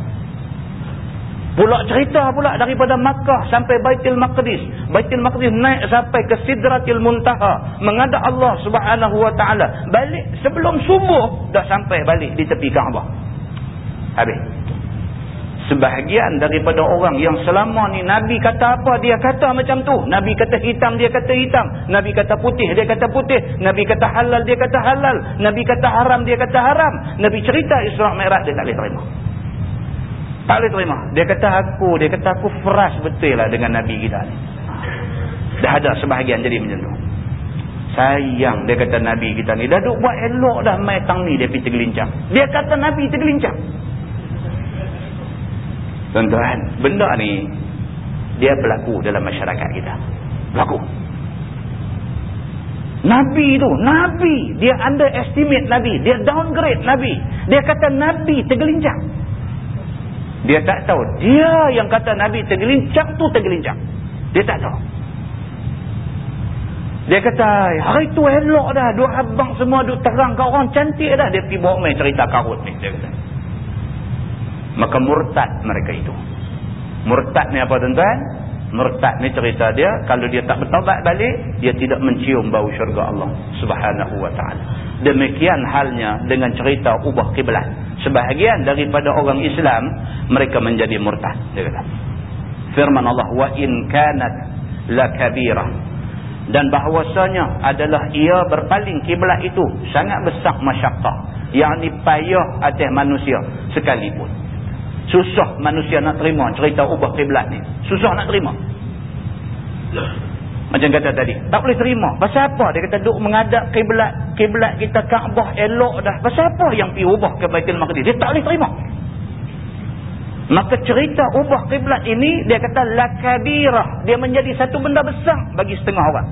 pula cerita pula daripada Makkah sampai Baitul Maqdis. Baitul Maqdis naik sampai ke Sidratil Muntaha. Menghadap Allah subhanahu wa ta'ala. Balik sebelum subuh dah sampai balik di tepi Kaabah. Habis. Sebahagian daripada orang yang selama ni Nabi kata apa dia kata macam tu. Nabi kata hitam dia kata hitam. Nabi kata putih dia kata putih. Nabi kata halal dia kata halal. Nabi kata haram dia kata haram. Nabi cerita Isra' Mi'raj dia tak boleh terima Tak boleh terima. Dia kata aku, dia kata aku fresh betul lah dengan Nabi kita ni. Dah ada sebahagian jadi macam tu. Sayang dia kata Nabi kita ni. Dah duk buat elok dah mai tang ni dia pergi tergelincang. Dia kata Nabi tergelincang. Tuan-tuan, benda ni dia berlaku dalam masyarakat kita. Berlaku. Nabi tu, Nabi. Dia underestimate Nabi. Dia downgrade Nabi. Dia kata Nabi tergelincang. Dia tak tahu. Dia yang kata Nabi tergelincang tu tergelincang. Dia tak tahu. Dia kata, hari tu elok dah. Dua abang semua duk terang ke orang cantik dah. Dia pergi bawa main cerita karut ni. Dia kata. Maka murtad mereka itu. Murtad ni apa tuan-tuan? Murtad ni cerita dia. Kalau dia tak bertawabat balik, dia tidak mencium bau syurga Allah subhanahu wa ta'ala. Demikian halnya dengan cerita ubah kiblat. Sebahagian daripada orang Islam, mereka menjadi murtad. Dia kata. Firman Allah, wa in kanat la kabirah dan bahawasanya adalah ia berpaling kiblat itu sangat besar masyakkah yang payah atas manusia sekalipun susah manusia nak terima cerita ubah kiblat ni. Susah nak terima. Macam kata tadi tak boleh terima. Pasal apa? Dia kata duk mengadap kiblat kiblat kita Kaabah elok dah. Pasal apa yang pergi ubah ke Baitul Maqdis dia tak boleh terima. Maka cerita ubah kiblat ini dia kata lakabirah dia menjadi satu benda besar bagi setengah orang.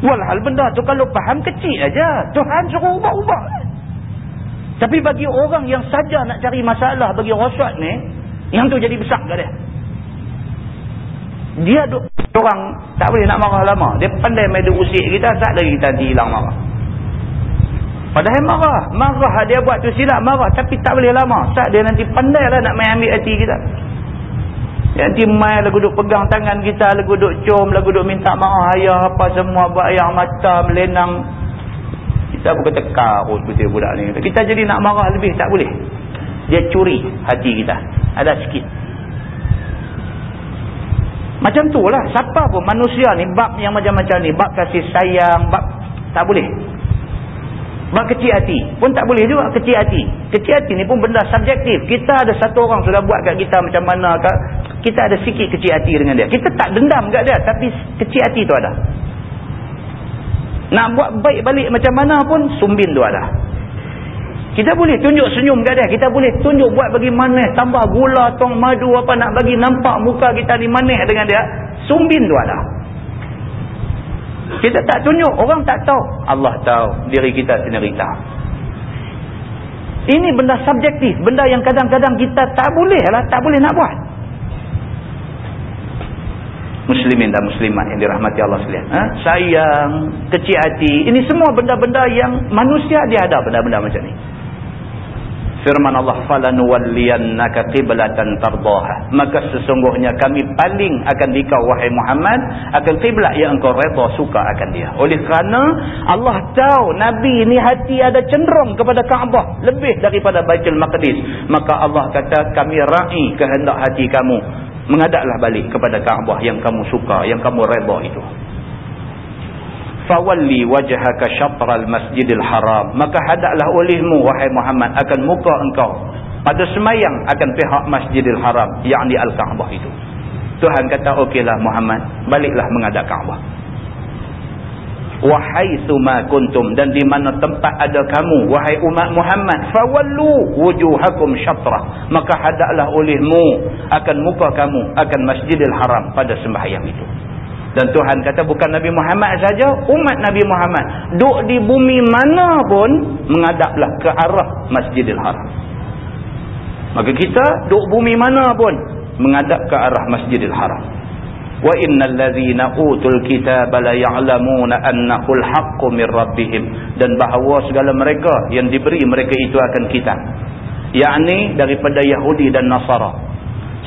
Walhal benda tu kalau faham kecil aja. Tuhan suruh ubah-ubah. Tapi bagi orang yang saja nak cari masalah bagi rosyad ni, yang tu jadi besar ke dia? Dia duk, orang tak boleh nak marah lama. Dia pandai main usik kita, tak lagi kita hilang marah. Padahal marah. Marah dia buat tu silap marah. Tapi tak boleh lama. Tak dia nanti pandai lah nak main ambil hati kita. Nanti mai lagu duk pegang tangan kita, lagu duk cium, lagu duk minta maaf ayah apa semua buat ayah mata melenang. Kita pun kata karut betul budak ni. Kita jadi nak marah lebih tak boleh. Dia curi hati kita. Ada sikit. Macam tu lah. Siapa pun manusia ni bab yang macam-macam ni. Bab kasih sayang, bab tak boleh. Bab kecil hati. Pun tak boleh juga kecil hati. Kecil hati ni pun benda subjektif. Kita ada satu orang sudah buat kat kita macam mana. Kita ada sikit kecil hati dengan dia. Kita tak dendam kat dia. Tapi kecil hati tu ada. Nak buat baik balik macam mana pun sumbin tu ada. Kita boleh tunjuk senyum kat dia. Kita boleh tunjuk buat bagi manis. Tambah gula, tong madu apa nak bagi nampak muka kita ni manis dengan dia. Sumbin tu ada. Kita tak tunjuk, orang tak tahu. Allah tahu, diri kita sendiri tahu. Ini benda subjektif, benda yang kadang-kadang kita tak boleh lah, tak boleh nak buat. Muslimin dan muslimat yang dirahmati Allah sekalian. Ha? Sayang, kecil hati, ini semua benda-benda yang manusia dia ada benda-benda macam ni. Firman Allah falanuwalliyannaka qiblatan tardaha. Maka sesungguhnya kami paling akan dikau wahai Muhammad akan kiblat yang engkau redha suka akan dia. Oleh kerana Allah tahu nabi ni hati ada cenderung kepada Kaabah lebih daripada Baitul Maqdis. Maka Allah kata kami rai kehendak hati kamu mengadaklah balik kepada Kaabah yang kamu suka yang kamu redha itu. Fawalli wajhaka syatral masjidil haram. Maka hadaklah olehmu wahai Muhammad akan muka engkau. Pada semayang akan pihak masjidil haram yakni al-Kaabah itu. Tuhan kata okeylah Muhammad baliklah menghadap Kaabah wahai suma kuntum dan di mana tempat ada kamu wahai umat Muhammad fawallu wujuhakum syatra maka hadaklah olehmu akan muka kamu akan masjidil haram pada sembahyang itu dan Tuhan kata bukan Nabi Muhammad saja, umat Nabi Muhammad. Duk di bumi mana pun, mengadaplah ke arah Masjidil Haram. Maka kita duk bumi mana pun, mengadap ke arah Masjidil Haram. Ladzina utul kitaba la ya'lamuna annahu al-haqqu min rabbihim dan bahawa segala mereka yang diberi mereka itu akan kitab yakni daripada Yahudi dan Nasara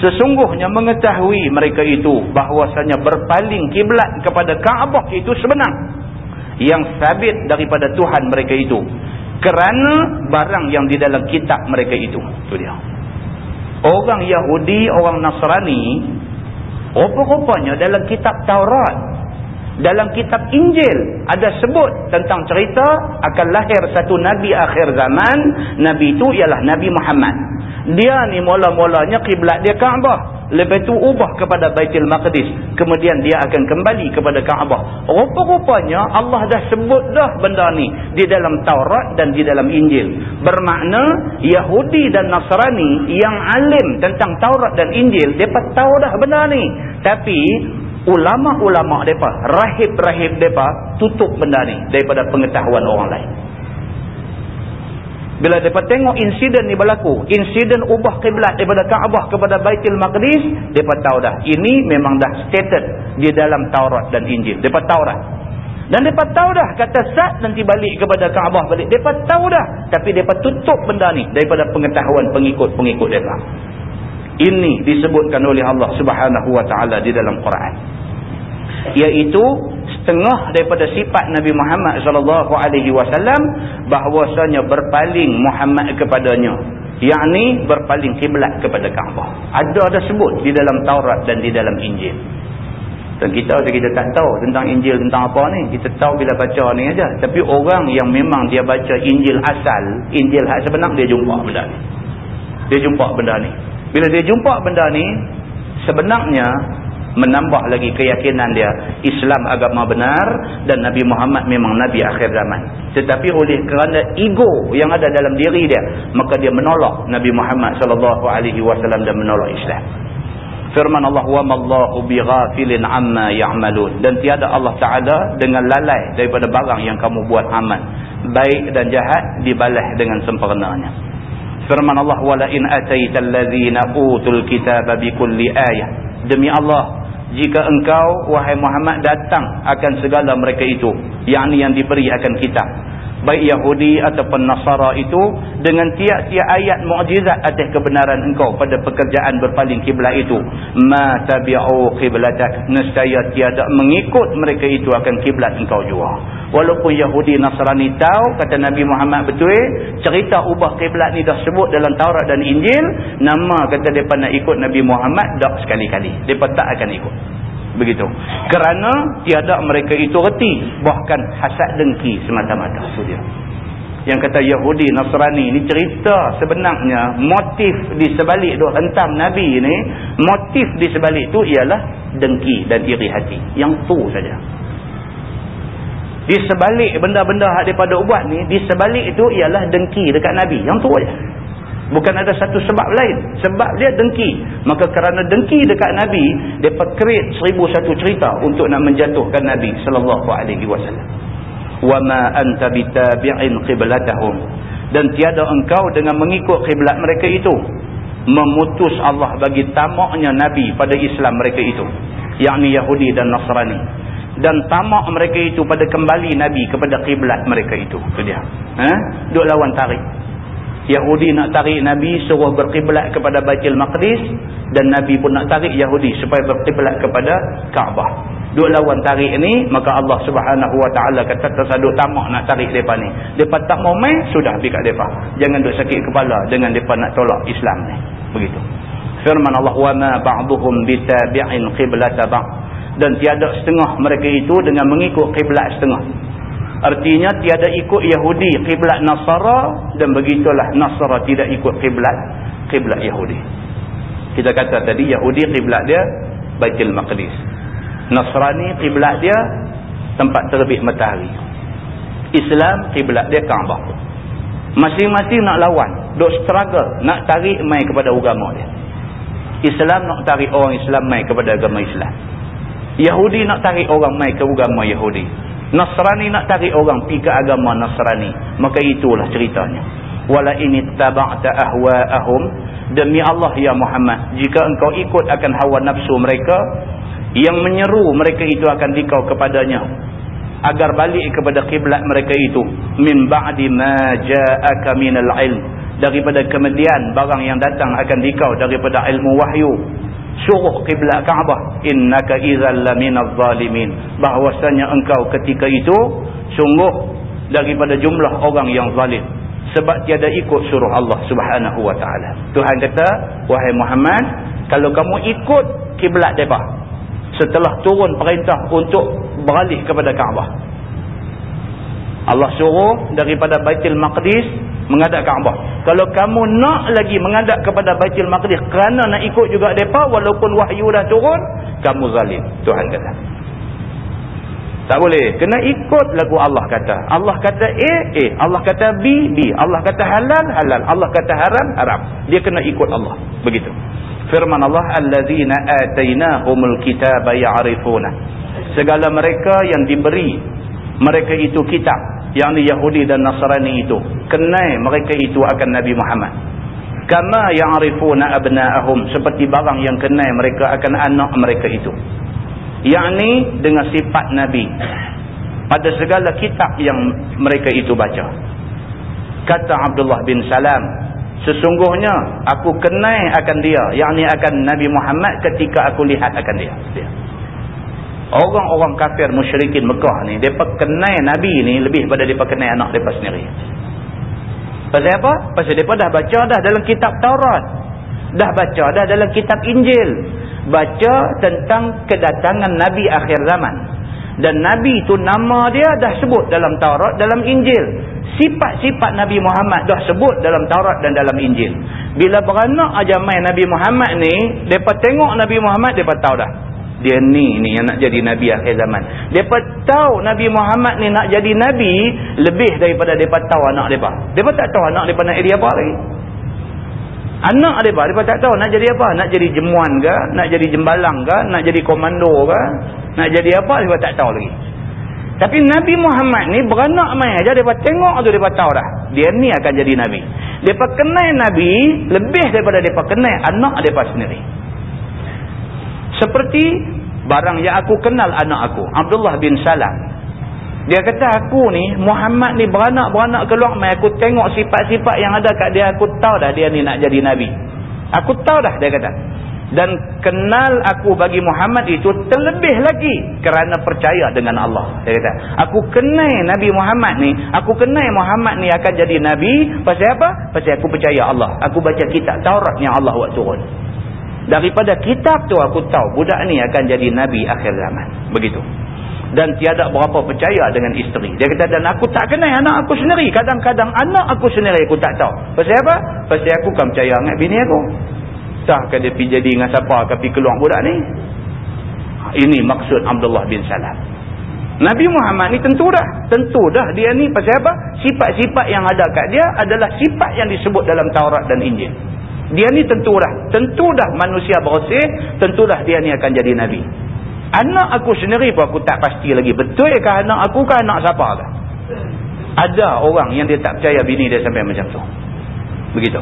Sesungguhnya mengetahui mereka itu bahwasanya berpaling kiblat kepada Kaabah itu sebenar. Yang sabit daripada Tuhan mereka itu. Kerana barang yang di dalam kitab mereka itu. Itu dia. Orang Yahudi, orang Nasrani, rupa-rupanya dalam kitab Taurat. dalam kitab Injil ada sebut tentang cerita akan lahir satu Nabi akhir zaman. Nabi itu ialah Nabi Muhammad. Dia ni mula-mulanya kiblat dia Kaabah. Lepas itu ubah kepada Baitul Maqdis. Kemudian dia akan kembali kepada Kaabah. Rupa-rupanya Allah dah sebut dah benda ni di dalam Taurat dan di dalam Injil. Bermakna Yahudi dan Nasrani yang alim tentang Taurat dan Injil, mereka tahu dah benda ni. Tapi ulama-ulama mereka, rahib-rahib mereka tutup benda ni daripada pengetahuan orang lain. Bila mereka tengok insiden ni berlaku, insiden ubah kiblat daripada Kaabah kepada Baitul Maqdis, mereka tahu dah. Ini memang dah stated di dalam Taurat dan Injil. Mereka tahu dah. Dan mereka tahu dah kata saat nanti balik kepada Kaabah balik. Mereka tahu dah. Tapi mereka tutup benda ni daripada pengetahuan pengikut-pengikut mereka. Ini disebutkan oleh Allah subhanahu wa ta'ala di dalam Quran iaitu setengah daripada sifat Nabi Muhammad sallallahu alaihi wasallam bahwasanya berpaling Muhammad kepadanya. Yakni berpaling kiblat kepada Kaabah. Ada ada sebut di dalam Taurat dan di dalam Injil. Dan kita kita tak tahu tentang Injil tentang apa ni. Kita tahu bila baca ni aja. Tapi orang yang memang dia baca Injil asal Injil hak sebenar dia jumpa benda ni. Dia jumpa benda ni. Bila dia jumpa benda ni sebenarnya menambah lagi keyakinan dia. Islam agama benar dan Nabi Muhammad memang Nabi akhir zaman. Tetapi oleh kerana ego yang ada dalam diri dia maka dia menolak Nabi Muhammad SAW dan menolak Islam. Firman Allah wa mallahu bighafilin amma ya'malun. Dan tiada Allah Taala dengan lalai daripada barang yang kamu buat amal baik dan jahat dibalas dengan sempurnanya firman Allah wala in ataital ladzina utul kitaba bikulli ayah. Demi Allah jika engkau wahai Muhammad datang akan segala mereka itu. Yakni yang diberi akan kitab baik Yahudi ataupun Nasara itu dengan tiap-tiap ayat mukjizat atas kebenaran engkau pada pekerjaan berpaling kiblat itu. Ma tabi'u qiblatak nescaya tiada mengikut mereka itu akan kiblat engkau jua walaupun Yahudi Nasrani tahu kata Nabi Muhammad betul cerita ubah kiblat ni dah sebut dalam Taurat dan Injil nama kata depa nak ikut Nabi Muhammad dak sekali-kali. Depa tak akan ikut begitu. Kerana tiada mereka itu reti bahkan hasad dengki semata-mata. So dia. Yang kata Yahudi Nasrani ini cerita sebenarnya motif di sebalik tu hentam Nabi ni motif di sebalik tu ialah dengki dan iri hati. Yang tu saja. Di sebalik benda-benda daripada ubat ni di sebalik itu ialah dengki dekat Nabi. Yang tu aja Bukan ada satu sebab lain. Sebab dia dengki. Maka kerana dengki dekat Nabi, dia create seribu satu cerita untuk nak menjatuhkan Nabi. Wa ma anta bitabi'in qiblatahum. Dan tiada engkau dengan mengikut kiblat mereka itu memutus Allah bagi tamaknya Nabi pada Islam mereka itu, yakni Yahudi dan Nasrani. Dan tamak mereka itu pada kembali Nabi kepada kiblat mereka itu. Itu dia. Ha? Duk lawan tarik. Yahudi nak tarik Nabi suruh berkiblat kepada Baitul Maqdis dan Nabi pun nak tarik Yahudi supaya berkiblat kepada Kaabah. Dua lawan tarik ni maka Allah Subhanahu Wa Taala kata tersaduk tamak nak tarik depa ni. Depa tak mau main sudah bikat depa. Jangan duk sakit kepala dengan depa nak tolak Islam ni. Begitu. Firman Allah wa ma ba'dhum bitabi'in qiblata ba'd dan tiada setengah mereka itu dengan mengikut kiblat setengah. Artinya tiada ikut Yahudi kiblat Nasara dan begitulah Nasara tidak ikut kiblat kiblat Yahudi. Kita kata tadi Yahudi kiblat dia Baitul Maqdis. Nasrani kiblat dia tempat terbit matahari. Islam kiblat dia Kaabah. Masing-masing nak lawan, dok struggle nak tarik mai kepada agama dia. Islam nak tarik orang Islam mai kepada agama Islam. Yahudi nak tarik orang mai ke agama Yahudi. Nasrani nak tarik orang pergi ke agama Nasrani. Maka itulah ceritanya. Wala ini taba'ta ahwa'ahum. Demi Allah ya Muhammad. Jika engkau ikut akan hawa nafsu mereka. Yang menyeru mereka itu akan dikau kepadanya. Agar balik kepada kiblat mereka itu. Min ba'di ma ja'aka minal ilm. Daripada kemudian barang yang datang akan dikau daripada ilmu wahyu suruh kiblat Kaabah. Innaka idzal laminaz zalimin. Bahwasanya engkau ketika itu sungguh daripada jumlah orang yang zalim. Sebab tiada ikut suruh Allah Subhanahu wa taala. Tuhan kata wahai Muhammad kalau kamu ikut kiblat depa setelah turun perintah untuk beralih kepada Kaabah. Allah suruh daripada Baitul Maqdis menghadap Kaabah. Kalau kamu nak lagi menghadap kepada Baitul Maqdis kerana nak ikut juga depa walaupun wahyu dah turun, kamu zalim. Tuhan kata. Tak boleh. Kena ikut lagu Allah kata. Allah kata A, A. Allah kata B, B. Allah kata halal, halal. Allah kata haram, haram. Dia kena ikut Allah. Begitu. Firman Allah, Alladzina atainahumul kitaba ya'rifuna. Segala mereka yang diberi mereka itu kitab. Yang ni Yahudi dan Nasrani itu. Kenai mereka itu akan Nabi Muhammad. Kama ya'rifuna abna'ahum. Seperti barang yang kenai mereka akan anak mereka itu yakni dengan sifat Nabi pada segala kitab yang mereka itu baca kata Abdullah bin Salam sesungguhnya aku kenal akan dia yakni akan Nabi Muhammad ketika aku lihat akan dia orang-orang kafir musyrikin Mekah ni mereka kenal Nabi ni lebih pada mereka kenal anak mereka sendiri pasal apa? pasal mereka dah baca dah dalam kitab Taurat dah baca dah dalam kitab Injil baca tentang kedatangan Nabi akhir zaman. Dan Nabi itu nama dia dah sebut dalam Taurat, dalam Injil. Sifat-sifat Nabi Muhammad dah sebut dalam Taurat dan dalam Injil. Bila beranak aja main Nabi Muhammad ni, mereka tengok Nabi Muhammad, mereka tahu dah. Dia ni ni yang nak jadi Nabi akhir zaman. Mereka tahu Nabi Muhammad ni nak jadi Nabi lebih daripada mereka tahu anak mereka. Mereka tak tahu anak mereka nak jadi apa lagi. Anak mereka, mereka tak tahu nak jadi apa. Nak jadi jemuan ke, nak jadi jembalang ke, nak jadi komando ke, nak jadi apa, mereka tak tahu lagi. Tapi Nabi Muhammad ni beranak main aja mereka tengok tu mereka tahu dah. Dia ni akan jadi Nabi. Mereka kenal Nabi lebih daripada mereka kenal anak mereka sendiri. Seperti barang yang aku kenal anak aku. Abdullah bin Salam. Dia kata aku ni Muhammad ni beranak-beranak keluar mai aku tengok sifat-sifat yang ada kat dia aku tahu dah dia ni nak jadi nabi. Aku tahu dah dia kata. Dan kenal aku bagi Muhammad itu terlebih lagi kerana percaya dengan Allah. Dia kata, aku kenal Nabi Muhammad ni, aku kenal Muhammad ni akan jadi nabi pasal apa? Pasal aku percaya Allah. Aku baca kitab Taurat yang Allah buat turun. Daripada kitab tu aku tahu budak ni akan jadi nabi akhir zaman. Begitu dan tiada berapa percaya dengan isteri. Dia kata, dan aku tak kenal anak aku sendiri. Kadang-kadang anak aku sendiri aku tak tahu. Pasal apa? Pasal aku kan percaya dengan bini aku. Takkan dia pergi jadi dengan siapa akan pergi keluar budak ni? Ini maksud Abdullah bin Salam. Nabi Muhammad ni tentu dah. Tentu dah dia ni pasal apa? Sifat-sifat yang ada kat dia adalah sifat yang disebut dalam Taurat dan Injil. Dia ni tentu dah. Tentu dah manusia bersih. Tentu dah dia ni akan jadi Nabi. Anak aku sendiri pun aku tak pasti lagi. Betul ke anak aku ke anak siapa ke? Ada orang yang dia tak percaya bini dia sampai macam tu. Begitu.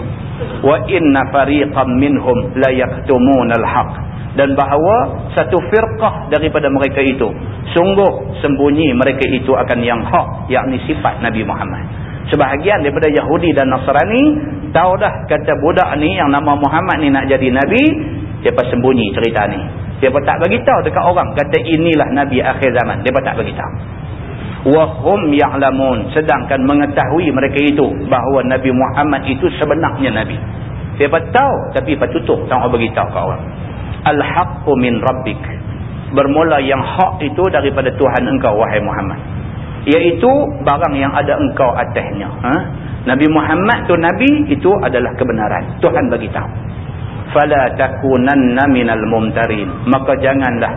Wa inna fariqam minhum la yaktumunal haq. Dan bahawa satu firqah daripada mereka itu. Sungguh sembunyi mereka itu akan yang hak. Yakni sifat Nabi Muhammad. Sebahagian daripada Yahudi dan Nasrani. Tahu dah kata budak ni yang nama Muhammad ni nak jadi Nabi. Dia sembunyi cerita ni. Dia pun tak beritahu dekat orang. Kata inilah Nabi akhir zaman. Dia pun tak beritahu. Wahum ya'lamun. Sedangkan mengetahui mereka itu. Bahawa Nabi Muhammad itu sebenarnya Nabi. Dia pun tahu. Tapi pun tutup. Tak mau beritahu ke orang. Al-haqqu min rabbik. Bermula yang hak itu daripada Tuhan engkau wahai Muhammad. Iaitu barang yang ada engkau atasnya. Ha? Nabi Muhammad tu Nabi itu adalah kebenaran. Tuhan bagi tahu fala takunanna minal mumtarin maka janganlah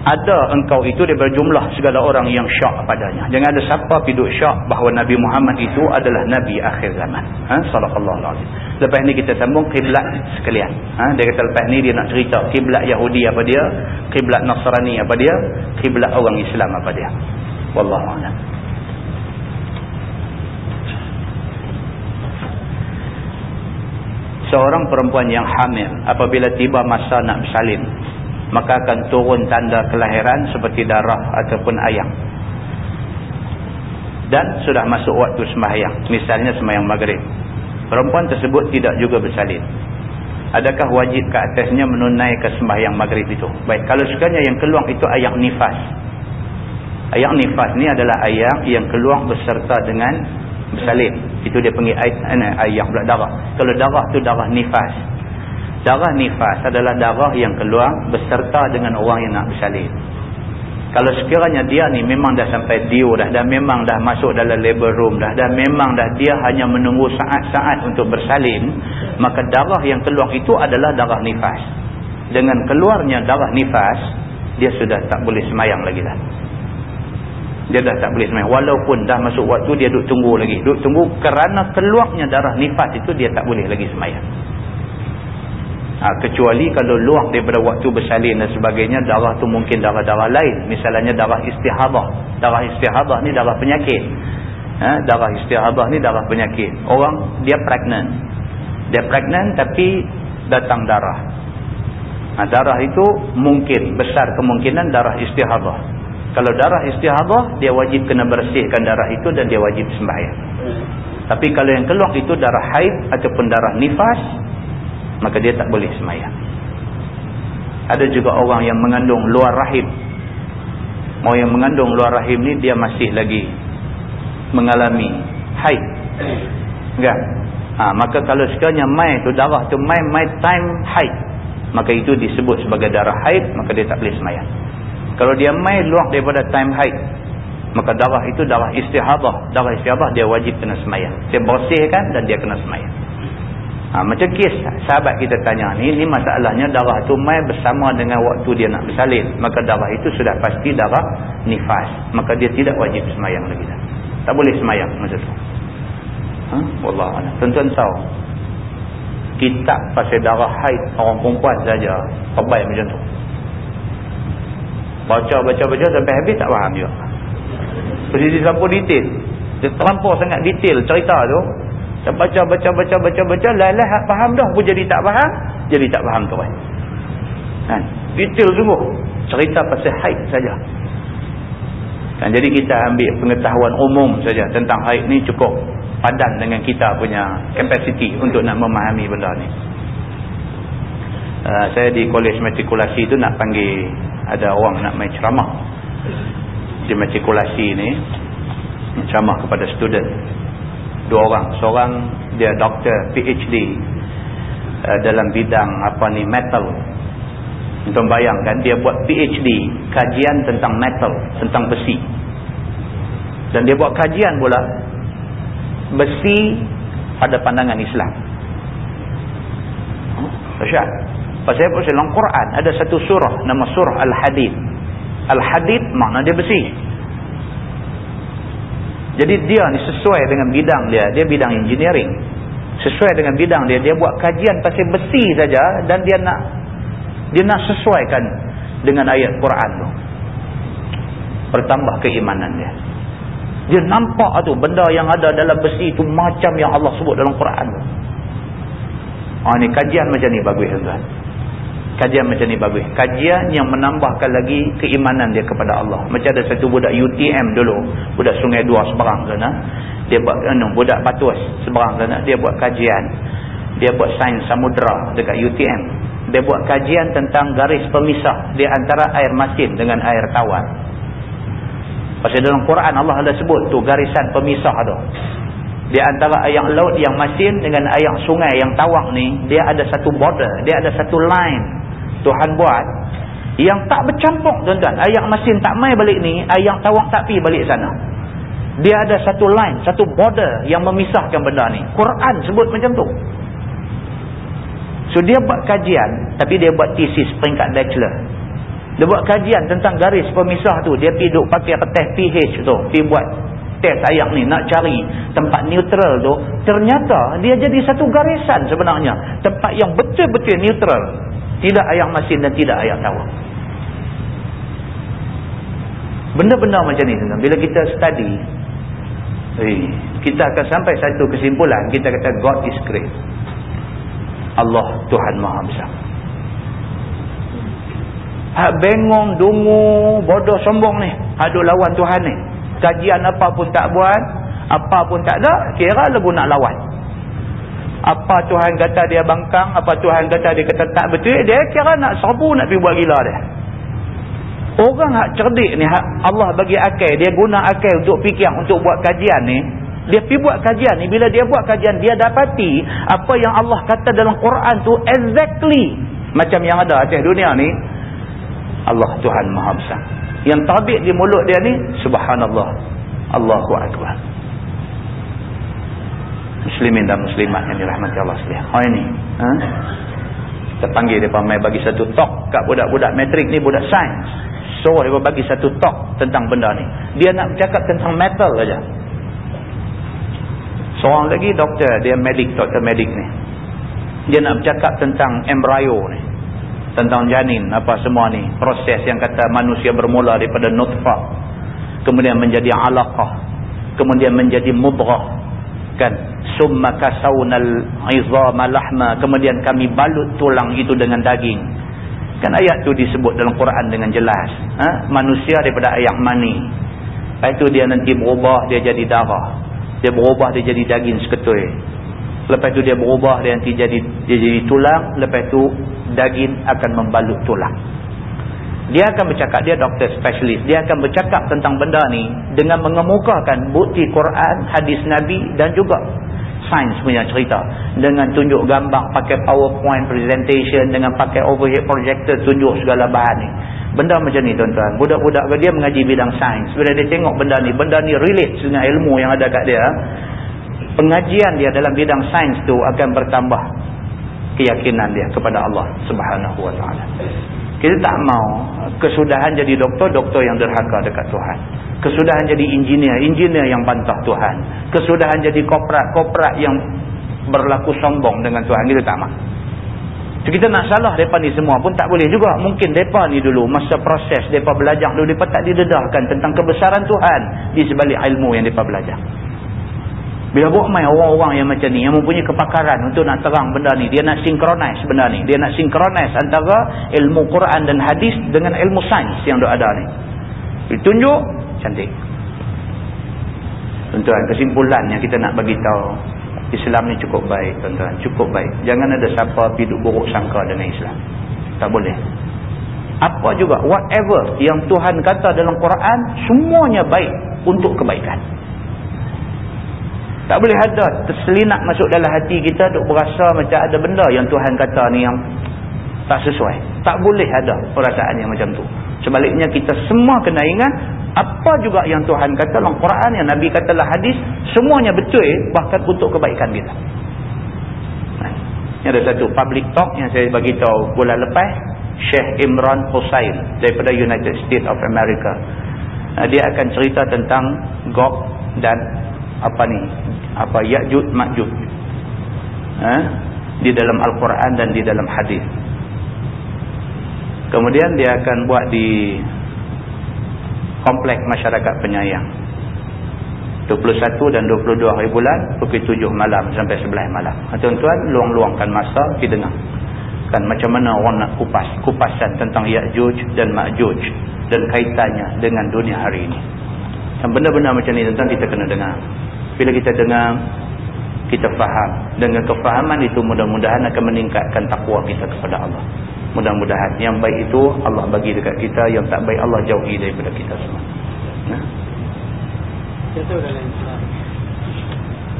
ada engkau itu daripada jumlah segala orang yang syak padanya jangan ada siapa piduk syak bahawa Nabi Muhammad itu adalah Nabi akhir zaman ha? sallallahu alaihi lepas ni kita sambung kiblat sekalian ha? dia kata lepas ni dia nak cerita kiblat Yahudi apa dia kiblat Nasrani apa dia kiblat orang Islam apa dia Wallahu'alam seorang perempuan yang hamil apabila tiba masa nak bersalin maka akan turun tanda kelahiran seperti darah ataupun ayam. Dan sudah masuk waktu sembahyang misalnya sembahyang maghrib. Perempuan tersebut tidak juga bersalin. Adakah wajib ke atasnya menunaikan sembahyang maghrib itu? Baik kalau sekiranya yang keluar itu ayam nifas ayam nifas ni adalah ayam yang keluar beserta dengan bersalin itu dia panggil air, air pula darah. Kalau darah tu darah nifas. Darah nifas adalah darah yang keluar beserta dengan orang yang nak bersalin kalau sekiranya dia ni memang dah sampai dio dah dan memang dah masuk dalam labor room dah dan memang dah dia hanya menunggu saat-saat untuk bersalin maka darah yang keluar itu adalah darah nifas. Dengan keluarnya darah nifas dia sudah tak boleh semayang lagi dah dia dah tak boleh semayang walaupun dah masuk waktu dia duduk tunggu lagi duduk tunggu kerana keluarnya darah nifas itu dia tak boleh lagi semayang Ha, kecuali kalau luar daripada waktu bersalin dan sebagainya, darah tu mungkin darah-darah lain. Misalnya darah istihadah. Darah istihadah ni darah penyakit. Ha, darah istihadah ni darah penyakit. Orang dia pregnant. Dia pregnant tapi datang darah. Ha, darah itu mungkin, besar kemungkinan darah istihadah. Kalau darah istihadah, dia wajib kena bersihkan darah itu dan dia wajib sembahyang. Tapi kalau yang keluar itu darah haid ataupun darah nifas, maka dia tak boleh semayang ada juga orang yang mengandung luar rahim. Orang yang mengandung luar rahim ni dia masih lagi mengalami haid. Enggak? Ha, maka kalau sekiranya mai tu darah tu mai mai time haid maka itu disebut sebagai darah haid maka dia tak boleh semayang kalau dia mai luar daripada time haid maka darah itu darah istihadah darah istihadah dia wajib kena semayang dia bersihkan dan dia kena semayang Ha, macam kes sahabat kita tanya ni, ni masalahnya darah tu mai bersama dengan waktu dia nak bersalin. Maka darah itu sudah pasti darah nifas. Maka dia tidak wajib semayang lagi dah. Tak boleh semayang macam tu. Ha? Tuan-tuan tahu. Kitab pasal darah haid orang perempuan saja. Terbaik macam tu. Baca-baca-baca sampai habis tak faham juga. Posisi sampai detail. Dia terlampau sangat detail cerita tu. Saya baca, baca, baca, baca, baca. Lalah faham dah pun jadi tak faham. Jadi tak faham tu. Kan? Detail sungguh. Cerita pasal haid saja. Kan? Jadi kita ambil pengetahuan umum saja tentang haid ni cukup padan dengan kita punya kapasiti untuk nak memahami benda ni. Uh, saya di kolej matrikulasi tu nak panggil ada orang nak main ceramah. Di matrikulasi ni ceramah kepada student. Dua orang. Seorang dia doktor PhD uh, dalam bidang apa ni metal. Untuk bayangkan dia buat PhD kajian tentang metal tentang besi. Dan dia buat kajian pula besi pada pandangan Islam. Pasal Pasal apa? Dalam Quran ada satu surah nama surah Al-Hadid. Al-Hadid makna dia besi. Jadi dia ni sesuai dengan bidang dia. Dia bidang engineering. Sesuai dengan bidang dia. Dia buat kajian pasal besi saja. Dan dia nak dia nak sesuaikan dengan ayat Quran tu. Bertambah keimanan dia. Dia nampak tu benda yang ada dalam besi tu macam yang Allah sebut dalam Quran tu. Oh, ni kajian macam ni bagus tuan-tuan kajian macam ni bagus. Kajian yang menambahkan lagi keimanan dia kepada Allah. Macam ada satu budak UTM dulu budak sungai dua seberang sana. Dia buat anu budak batus seberang sana dia buat kajian. Dia buat sains samudra dekat UTM dia buat kajian tentang garis pemisah di antara air masin dengan air tawar. Pasal dalam Quran Allah ada sebut tu garisan pemisah tu. Di antara air laut yang masin dengan air sungai yang tawak ni dia ada satu border dia ada satu line Tuhan buat yang tak bercampur tuan-tuan. Ayam masin tak mai balik ni ayam tawak tak pi balik sana. Dia ada satu line satu border yang memisahkan benda ni. Quran sebut macam tu. So dia buat kajian tapi dia buat thesis peringkat bachelor. Dia buat kajian tentang garis pemisah tu. Dia pergi duk pakai test pH tu pergi buat test ayam ni nak cari tempat neutral tu. Ternyata dia jadi satu garisan sebenarnya. Tempat yang betul-betul neutral tidak ayam masin dan tidak ayam tawar. Benda-benda macam ni. Bila kita study. Eh, kita akan sampai satu kesimpulan. Kita kata God is great. Allah Tuhan Maha Besar. Hak bengong, dungu, bodoh, sombong ni. Haduk lawan Tuhan ni. Kajian apa pun tak buat. Apa pun tak ada. Kira lagu nak lawan apa Tuhan kata dia bangkang apa Tuhan kata dia kata tak betul dia kira nak serbu nak pergi buat gila dia orang hak cerdik ni hak Allah bagi akal dia guna akal untuk fikir untuk buat kajian ni dia pergi buat kajian ni bila dia buat kajian dia dapati apa yang Allah kata dalam Quran tu exactly macam yang ada atas dunia ni Allah Tuhan Maha Besar Yang tabik di mulut dia ni subhanallah. Allahu akbar. Muslimin dan muslimat yang dirahmati Allah sekalian. Oh ini, ha? Kita panggil depa mai bagi satu talk kat budak-budak matrik ni budak sains. So dia bagi satu talk tentang benda ni. Dia nak bercakap tentang metal aja. Seorang lagi doktor, dia medik, doktor medik ni. Dia nak bercakap tentang embryo ni. Tentang janin, apa semua ni. Proses yang kata manusia bermula daripada nutfah. Kemudian menjadi alaqah. Kemudian menjadi mudrah. Kan? Summa kasawnal izama lahma. Kemudian kami balut tulang itu dengan daging. Kan ayat tu disebut dalam Quran dengan jelas. Ha? Manusia daripada ayam mani. Lepas itu dia nanti berubah, dia jadi darah dia berubah dia jadi daging seketui lepas tu dia berubah dia nanti jadi dia jadi tulang lepas tu daging akan membalut tulang dia akan bercakap dia doktor spesialis dia akan bercakap tentang benda ni dengan mengemukakan bukti Quran hadis Nabi dan juga sains punya cerita dengan tunjuk gambar pakai powerpoint presentation dengan pakai overhead projector tunjuk segala bahan ni Benda macam ni tuan-tuan. Budak-budak dia mengaji bidang sains. Bila dia tengok benda ni, benda ni relate dengan ilmu yang ada kat dia. Pengajian dia dalam bidang sains tu akan bertambah keyakinan dia kepada Allah Subhanahu Wa Taala. Kita tak mau kesudahan jadi doktor, doktor yang derhaka dekat Tuhan. Kesudahan jadi engineer, engineer yang bantah Tuhan. Kesudahan jadi koprat, koprat yang berlaku sombong dengan Tuhan. Kita tak mau. So, kita nak salah mereka ni semua pun tak boleh juga. Mungkin mereka ni dulu, masa proses mereka belajar dulu, mereka tak didedahkan tentang kebesaran Tuhan di sebalik ilmu yang mereka belajar. Bila buat main orang-orang yang macam ni, yang mempunyai kepakaran untuk nak terang benda ni, dia nak synchronize benda ni. Dia nak synchronize antara ilmu Quran dan hadis dengan ilmu sains yang ada ni. Ditunjuk, cantik. Tuan-tuan, kesimpulan yang kita nak bagi tahu Islam ni cukup baik tuan-tuan cukup baik jangan ada siapa hidup buruk sangka dengan Islam tak boleh apa juga whatever yang Tuhan kata dalam Quran semuanya baik untuk kebaikan tak boleh ada. Terselinap masuk dalam hati kita duk berasa macam ada benda yang Tuhan kata ni yang tak sesuai. Tak boleh ada perasaan yang macam tu. Sebaliknya kita semua kena ingat apa juga yang Tuhan kata dalam Quran yang Nabi katalah hadis semuanya betul bahkan untuk kebaikan kita. Ini ada satu public talk yang saya bagi tahu bulan lepas. Sheikh Imran Hussein daripada United States of America. Dia akan cerita tentang Gog dan apa ni? Apa? Ya'jud Ma'jud. Ha? di dalam Al-Quran dan di dalam hadis. Kemudian dia akan buat di kompleks masyarakat penyayang. 21 dan 22 hari bulan pukul 7 malam sampai 11 malam. Ha, tuan-tuan luang-luangkan masa pergi dengar. Kan macam mana orang nak kupas. Kupasan tentang Ya'juj dan Ma'juj dan kaitannya dengan dunia hari ini dan benda-benda macam ni tuan-tuan kita kena dengar bila kita dengar kita faham dengan kefahaman itu mudah-mudahan akan meningkatkan takwa kita kepada Allah Mudah-mudahan yang baik itu Allah bagi dekat kita, yang tak baik Allah jauhi daripada kita semua. Nah. Kita dalam Islam.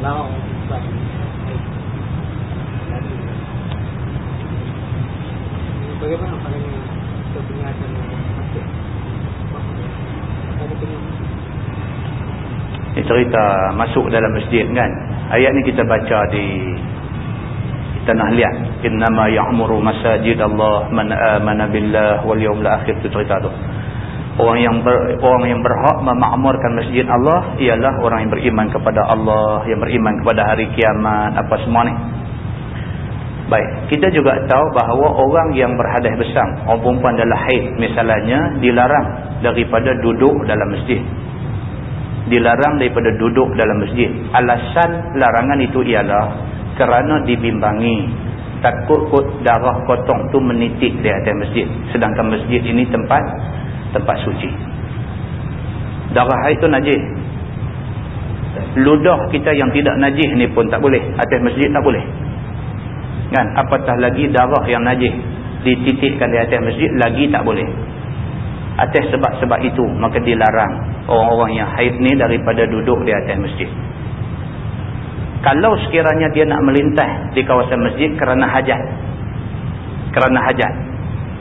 Now, Bagaimana pandangan kebenaran masjid? Ini cerita masuk dalam masjid kan. Ayat ni kita baca di kita nak lihat. Innama ya'muru masajid Allah man amana billah wal yawmil akhir. Tu cerita tu. Orang yang ber, orang yang berhak memakmurkan masjid Allah ialah orang yang beriman kepada Allah yang beriman kepada hari kiamat apa semua ni. Baik kita juga tahu bahawa orang yang berhadas besar orang perempuan dalam haid misalnya dilarang daripada duduk dalam masjid dilarang daripada duduk dalam masjid. Alasan larangan itu ialah kerana dibimbangi. Takut kot darah kotong tu menitik di atas masjid. Sedangkan masjid ini tempat tempat suci. Darah itu najis. Ludah kita yang tidak najis ni pun tak boleh. Atas masjid tak boleh. Kan? Apatah lagi darah yang najis dititikkan di atas masjid lagi tak boleh atas sebab-sebab itu maka dilarang orang-orang yang haid ni daripada duduk di atas masjid. Kalau sekiranya dia nak melintas di kawasan masjid kerana hajat kerana hajat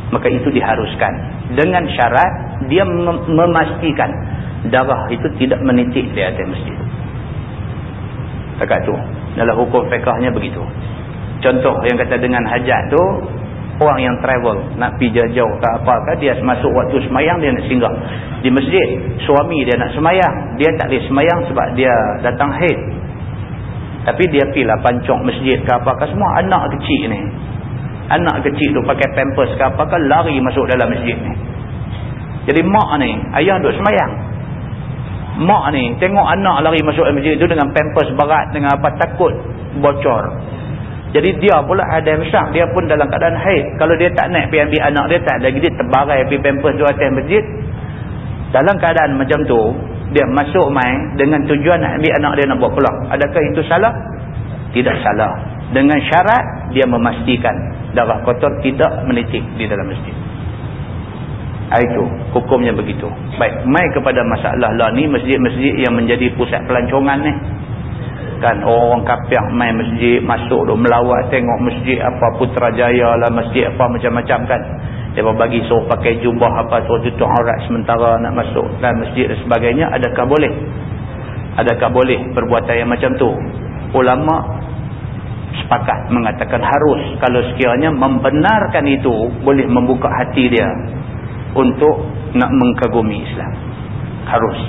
maka itu diharuskan. Dengan syarat dia mem memastikan darah itu tidak menitik di atas masjid. Takat tu. Dalam hukum fiqahnya begitu. Contoh yang kata dengan hajat tu orang yang travel nak pergi jauh-jauh ke apa ke dia masuk waktu semayang dia nak singgah. Di masjid suami dia nak semayang dia tak boleh semayang sebab dia datang haid. Tapi dia pilih pancong masjid ke apa ke semua anak kecil ni. Anak kecil tu pakai pampers ke apa ke lari masuk dalam masjid ni. Jadi mak ni ayah duduk semayang. Mak ni tengok anak lari masuk masjid tu dengan pampers berat dengan apa takut bocor jadi dia pula ada besar. Dia pun dalam keadaan haid. Kalau dia tak naik ambil anak dia, tak lagi dia terbarai pergi pampers di atas masjid. Dalam keadaan macam tu, dia masuk main dengan tujuan nak ambil anak dia nak buat pulang. Adakah itu salah? Tidak salah. Dengan syarat, dia memastikan darah kotor tidak menitik di dalam masjid. Itu, hukumnya begitu. Baik, mai kepada masalah lah ni, masjid-masjid yang menjadi pusat pelancongan ni kan orang-orang kapiak main masjid masuk tu melawat tengok masjid apa Putrajaya lah masjid apa macam-macam kan. Dia bagi suruh pakai jubah apa suruh tutup aurat sementara nak masuk dan masjid dan sebagainya adakah boleh? Adakah boleh perbuatan yang macam tu? Ulama sepakat mengatakan harus. Kalau sekiranya membenarkan itu boleh membuka hati dia untuk nak mengkagumi Islam. Harus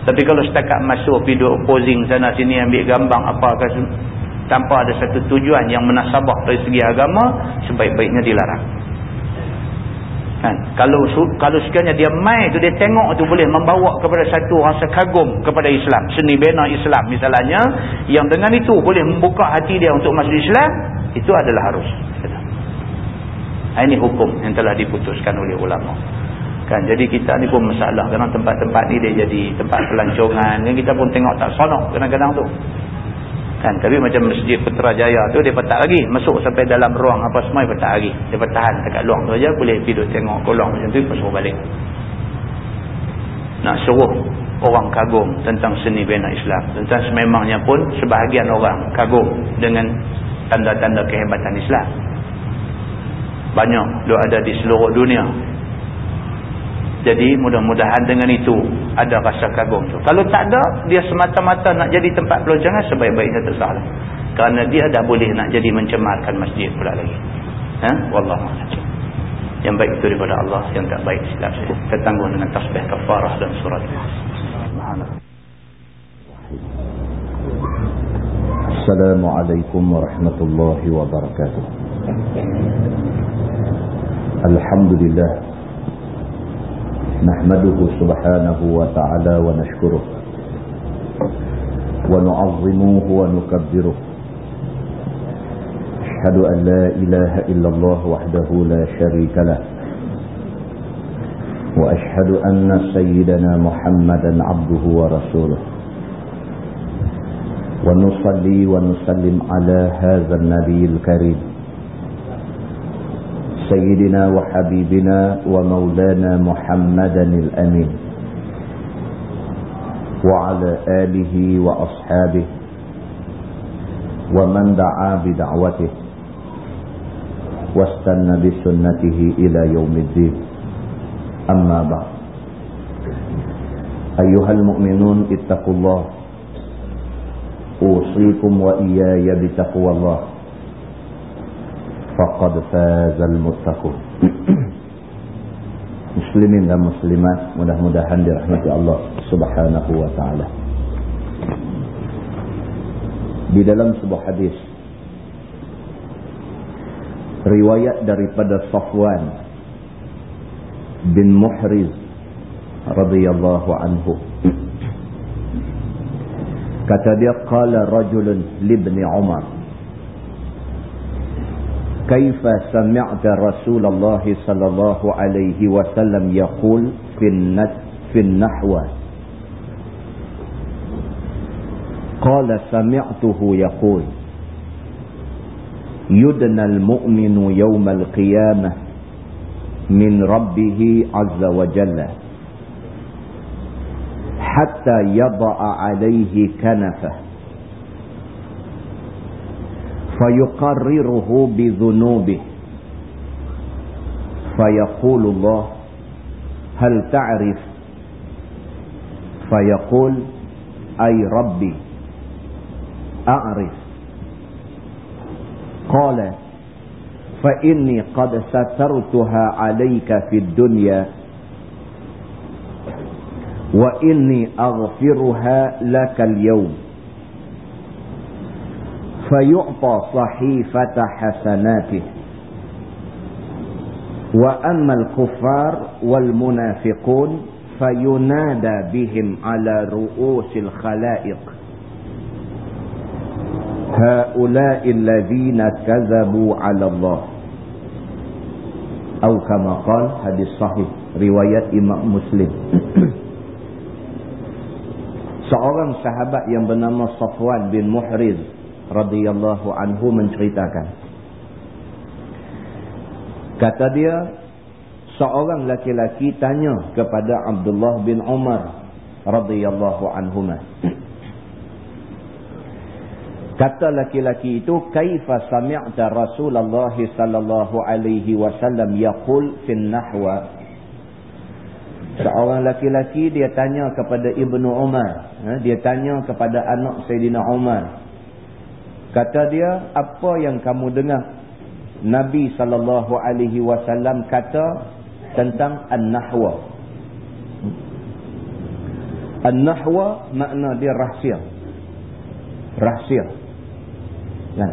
tapi kalau setakat masuk duduk posing sana sini ambil gambar apa ke tanpa ada satu tujuan yang menasabah dari segi agama sebaik-baiknya dilarang. Kan? Kalau kalau sekiranya dia mai tu dia tengok tu boleh membawa kepada satu rasa kagum kepada Islam, seni bina Islam misalnya yang dengan itu boleh membuka hati dia untuk masuk Islam, itu adalah harus. Ini hukum yang telah diputuskan oleh ulama kan? Jadi kita ni pun masalah. Kerana tempat-tempat ni dia jadi tempat pelancongan. Yang kita pun tengok tak sonok kadang-kadang tu. Kan? Tapi macam masjid Putrajaya tu dia petak lagi. Masuk sampai dalam ruang apa semua dia petak lagi. Dia tahan dekat luang tu aja boleh tidur tengok kolong macam tu masuk balik. Nak suruh orang kagum tentang seni bina Islam. Tentang sememangnya pun sebahagian orang kagum dengan tanda-tanda kehebatan Islam. Banyak dia ada di seluruh dunia jadi mudah-mudahan dengan itu ada rasa kagum tu. Kalau tak ada, dia semata-mata nak jadi tempat pelancongan sebaik-baiknya tersalah. Kerana dia dah boleh nak jadi mencemarkan masjid pula lagi. Ha? Wallahualam. Yang baik itu daripada Allah, yang tak baik silap saya. Tertanggung dengan tasbih kafarah dan surat. Assalamualaikum warahmatullahi wabarakatuh. Alhamdulillah. نحمده سبحانه وتعالى ونشكره ونعظمه ونكبره. أشهد أن لا إله إلا الله وحده لا شريك له. وأشهد أن سيدنا محمدا عبده ورسوله. ونصلي ونسلم على هذا النبي الكريم. سيدنا وحبيبنا ومولانا محمدا الأمين. وعلى آله وأصحابه ومن دعا بدعوته واستنى بسنته إلى يوم الدين. أما بعد. أيها المؤمنون اتقوا الله. أوصيكم وإياي بتقوى الله. Faqad fazal muttaqun muslimin dan muslimat mudah-mudahan dirahmati Allah Subhanahu wa taala di dalam sebuah hadis riwayat daripada Safwan bin Muhriz radhiyallahu anhu kata dia qala rajulun li ibn Umar كيف سمعت رسول الله صلى الله عليه وسلم يقول في في النحو؟ قال سمعته يقول يدنى المؤمن يوم القيامة من ربه عز وجل حتى يضع عليه كنفه. فيقرره بذنوبه. فيقول الله هل تعرف؟ فيقول أي ربي أعرف. قال فإني قد سترتها عليك في الدنيا وإني أغفرها لك اليوم. Fayu'ta sahifata hasanatihi وأما الكفار والمنافقون فينادى بهم على رؤوس الخلائق. هؤلاء الذين كذبوا على الله. أو كما قال حديث صحيح رواية إمام مسلم. Seorang sahabat yang bernama Safwan bin Muhriz radhiyallahu anhu menceritakan Kata dia, seorang laki-laki tanya kepada Abdullah bin Umar radhiyallahu anhuma. Kata laki-laki itu, "Kaifa sami'ta Rasulullah sallallahu alaihi wasallam yaqul fin nahwa?" Seorang laki-laki dia tanya kepada Ibnu Umar, ha, dia tanya kepada anak Sayyidina Umar. Kata dia, "Apa yang kamu dengar Nabi sallallahu alaihi wasallam kata tentang an-nahwa. An-nahwa makna dia rahsia. Rahsia. Kan?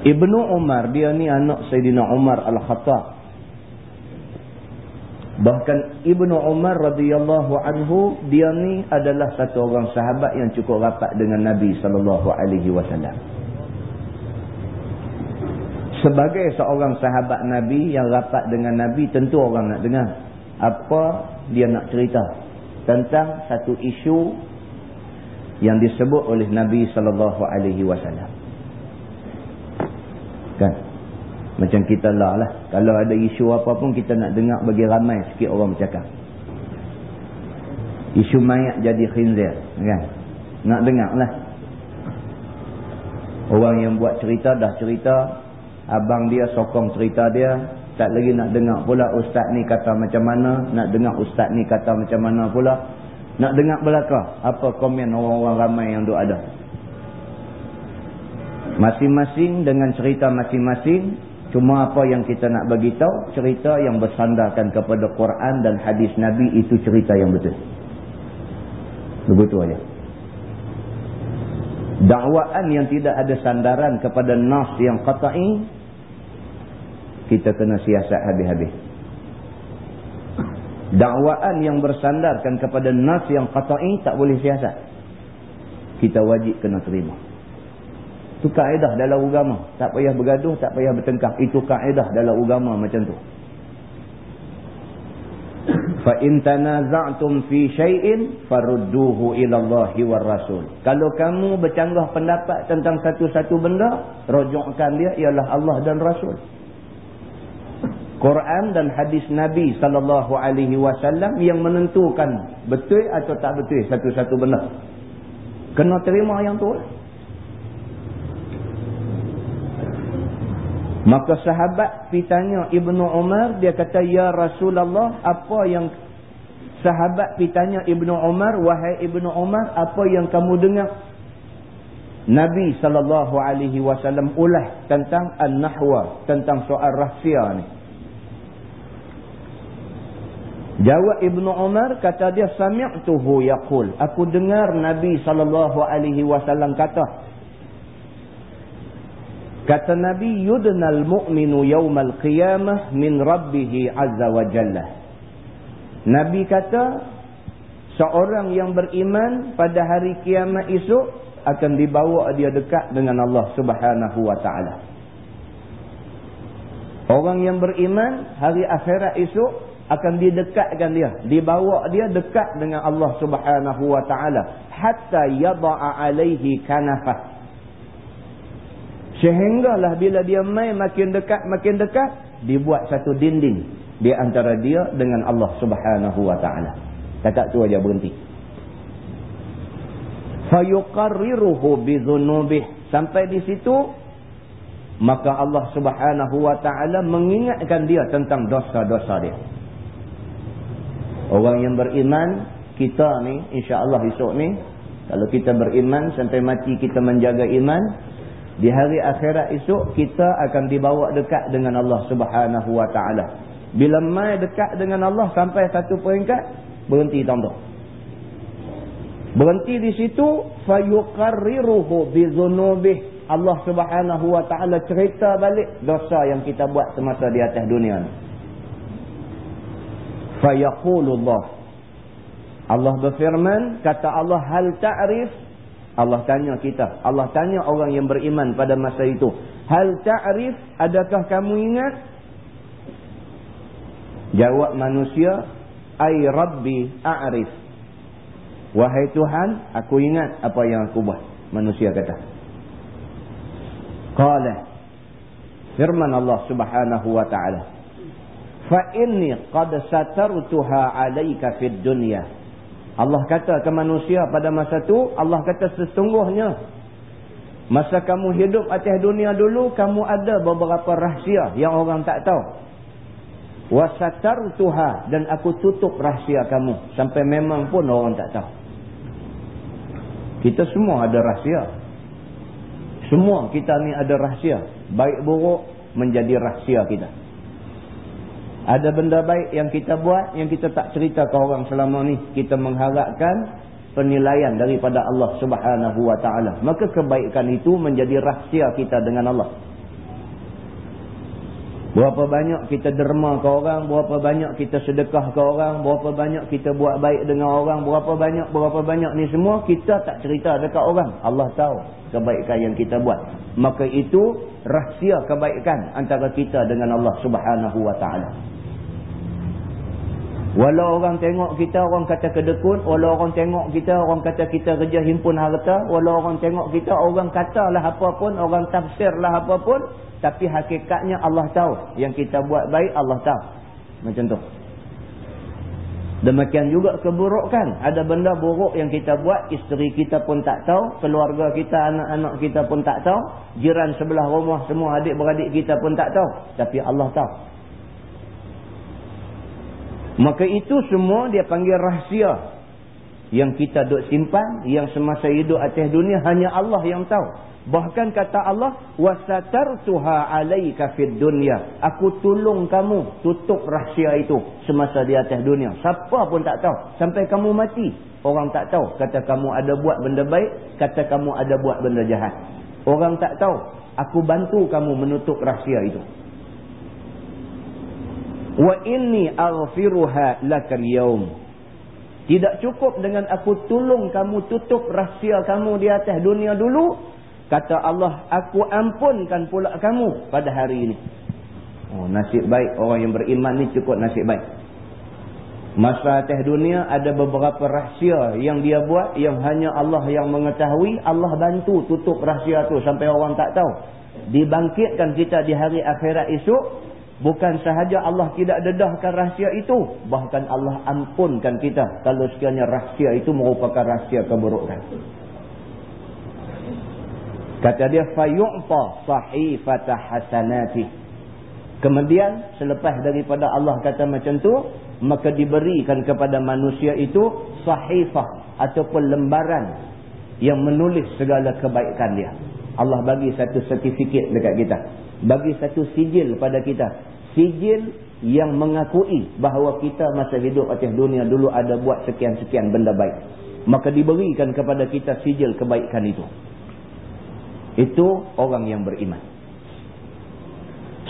Ibnu Umar dia ni anak Sayyidina Umar Al-Khattab. Bahkan Ibnu Umar radhiyallahu anhu dia ni adalah satu orang sahabat yang cukup rapat dengan Nabi sallallahu alaihi wasallam sebagai seorang sahabat Nabi yang rapat dengan Nabi tentu orang nak dengar apa dia nak cerita tentang satu isu yang disebut oleh Nabi sallallahu alaihi wasallam. Kan? Macam kita lah lah. Kalau ada isu apa pun kita nak dengar bagi ramai sikit orang bercakap. Isu mayat jadi khinzir. Kan? Nak dengar lah. Orang yang buat cerita dah cerita abang dia sokong cerita dia tak lagi nak dengar pula ustaz ni kata macam mana nak dengar ustaz ni kata macam mana pula nak dengar belakang apa komen orang-orang ramai yang duk ada masing-masing dengan cerita masing-masing cuma apa yang kita nak bagi tahu cerita yang bersandarkan kepada Quran dan hadis Nabi itu cerita yang betul begitu aja dakwaan yang tidak ada sandaran kepada nas yang qata'i kita kena siasat habis-habis. Dakwaan yang bersandarkan kepada nas yang qata'i tak boleh siasat. Kita wajib kena terima. Itu kaedah dalam agama. Tak payah bergaduh, tak payah bertengkar. Itu kaedah dalam agama macam tu. Fa in tanaza'tum fi syai'in farudduhu ila Allahi war Rasul. Kalau kamu bercanggah pendapat tentang satu-satu benda, rujukkan dia ialah Allah dan Rasul. Quran dan hadis Nabi sallallahu alaihi wasallam yang menentukan betul atau tak betul satu-satu benda. Kena terima yang tu. Maka sahabat pitanya Ibnu Umar dia kata ya Rasulullah apa yang sahabat pitanya Ibnu Umar wahai Ibnu Umar apa yang kamu dengar Nabi wasallam ulah tentang an-nahwa tentang soal rahsia ni. Jawab Ibnu Umar kata dia sami'tuhu yaqul. Aku dengar Nabi wasallam kata. Kata Nabi yudnal mu'minu yawmal qiyamah min rabbih azza wa jalla. Nabi kata seorang yang beriman pada hari kiamat esok akan dibawa dia dekat dengan Allah Subhanahu wa taala. Orang yang beriman hari akhirat esok akan didekatkan dia dibawa dia dekat dengan Allah Subhanahu wa taala hatta yada'a alaihi kanafah sehinggalah bila dia mai makin dekat makin dekat dibuat satu dinding di antara dia dengan Allah Subhanahu wa taala. Cakap tu aja berhenti. Fayuqarriruhu bidhunubih sampai di situ maka Allah Subhanahu wa taala mengingatkan dia tentang dosa-dosa dia. Orang yang beriman, kita ni, insya-Allah esok ni, kalau kita beriman sampai mati kita menjaga iman, di hari akhirat esok kita akan dibawa dekat dengan Allah Subhanahu wa taala. Bila mai dekat dengan Allah sampai satu peringkat, berhenti tanda. Berhenti di situ fayuqarriruhu bi dzunubih. Allah Subhanahu wa taala cerita balik dosa yang kita buat semasa di atas dunia ni fayaqulullah Allah berfirman kata Allah hal ta'rif Allah tanya kita. Allah tanya orang yang beriman pada masa itu. Hal ta'rif adakah kamu ingat? Jawab manusia ay rabbi a'rif. Wahai tuhan aku ingat apa yang aku buat manusia kata. Qala firman Allah subhanahu wa ta'ala fa inni qad satartuha alayka fid dunya Allah kata ke manusia pada masa tu Allah kata sesungguhnya masa kamu hidup atas dunia dulu kamu ada beberapa rahsia yang orang tak tahu. Wa satartuha dan aku tutup rahsia kamu sampai memang pun orang tak tahu. Kita semua ada rahsia. Semua kita ni ada rahsia. Baik buruk menjadi rahsia kita ada benda baik yang kita buat yang kita tak cerita ke orang selama ni. Kita mengharapkan penilaian daripada Allah Subhanahu wa taala. Maka kebaikan itu menjadi rahsia kita dengan Allah. Berapa banyak kita derma ke orang, berapa banyak kita sedekah ke orang, berapa banyak kita buat baik dengan orang, berapa banyak, berapa banyak ni semua kita tak cerita dekat orang. Allah tahu kebaikan yang kita buat. Maka itu rahsia kebaikan antara kita dengan Allah Subhanahu wa taala. Walau orang tengok kita, orang kata kedekut. Walau orang tengok kita, orang kata kita kerja himpun harta. Walau orang tengok kita, orang katalah apa pun. Orang tafsirlah apa pun. Tapi hakikatnya Allah tahu. Yang kita buat baik, Allah tahu. Macam tu. Demikian juga keburukan. Ada benda buruk yang kita buat, isteri kita pun tak tahu. Keluarga kita, anak-anak kita pun tak tahu. Jiran sebelah rumah, semua adik-beradik kita pun tak tahu. Tapi Allah tahu. Maka itu semua dia panggil rahsia. Yang kita duk simpan, yang semasa hidup atas dunia hanya Allah yang tahu. Bahkan kata Allah, وَسَتَرْتُهَا عَلَيْكَ فِي الدُّنْيَا Aku tolong kamu tutup rahsia itu semasa di atas dunia. Siapa pun tak tahu. Sampai kamu mati, orang tak tahu. Kata kamu ada buat benda baik, kata kamu ada buat benda jahat. Orang tak tahu. Aku bantu kamu menutup rahsia itu wa inni aghfiruha lakal yawm tidak cukup dengan aku tolong kamu tutup rahsia kamu di atas dunia dulu kata Allah aku ampunkan pula kamu pada hari ini. Oh nasib baik orang yang beriman ni cukup nasib baik. Masa atas dunia ada beberapa rahsia yang dia buat yang hanya Allah yang mengetahui. Allah bantu tutup rahsia tu sampai orang tak tahu. Dibangkitkan kita di hari akhirat esok Bukan sahaja Allah tidak dedahkan rahsia itu. Bahkan Allah ampunkan kita. Kalau sekiranya rahsia itu merupakan rahsia keburukan. Kata dia. فَيُعْطَ صَحِيفَةَ حَسَنَاتِهِ Kemudian selepas daripada Allah kata macam tu. Maka diberikan kepada manusia itu. Sahifah ataupun lembaran. Yang menulis segala kebaikan dia. Allah bagi satu sertifikat dekat kita. Bagi satu sijil pada kita sijil yang mengakui bahawa kita masa hidup atas dunia dulu ada buat sekian-sekian benda baik. Maka diberikan kepada kita sijil kebaikan itu. Itu orang yang beriman.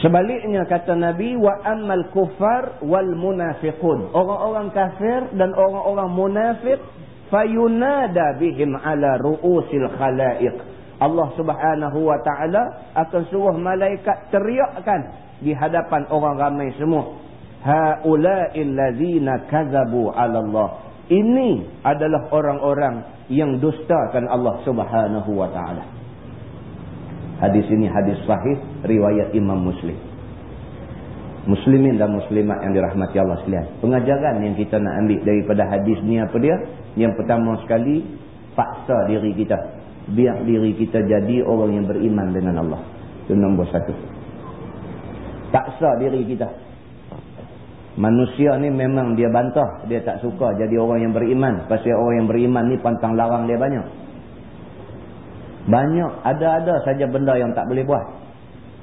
Sebaliknya kata Nabi wa ammal kufar wal munafiqun. Orang-orang kafir dan orang-orang munafik fayunada bihim ala ru'usil khalaiq. Allah Subhanahu wa taala akan suruh malaikat teriakkan di hadapan orang ramai semua. Haula'il ladzina kadzabu 'ala Allah ini adalah orang-orang yang dustakan Allah Subhanahu wa taala. Hadis ini hadis sahih riwayat Imam Muslim. Muslimin dan muslimat yang dirahmati Allah sekalian. Pengajaran yang kita nak ambil daripada hadis ni apa dia? Yang pertama sekali paksa diri kita. Biar diri kita jadi orang yang beriman dengan Allah. Itu nombor satu paksa diri kita Manusia ni memang dia bantah. Dia tak suka jadi orang yang beriman. Pasal orang yang beriman ni pantang larang dia banyak. Banyak. Ada-ada saja benda yang tak boleh buat.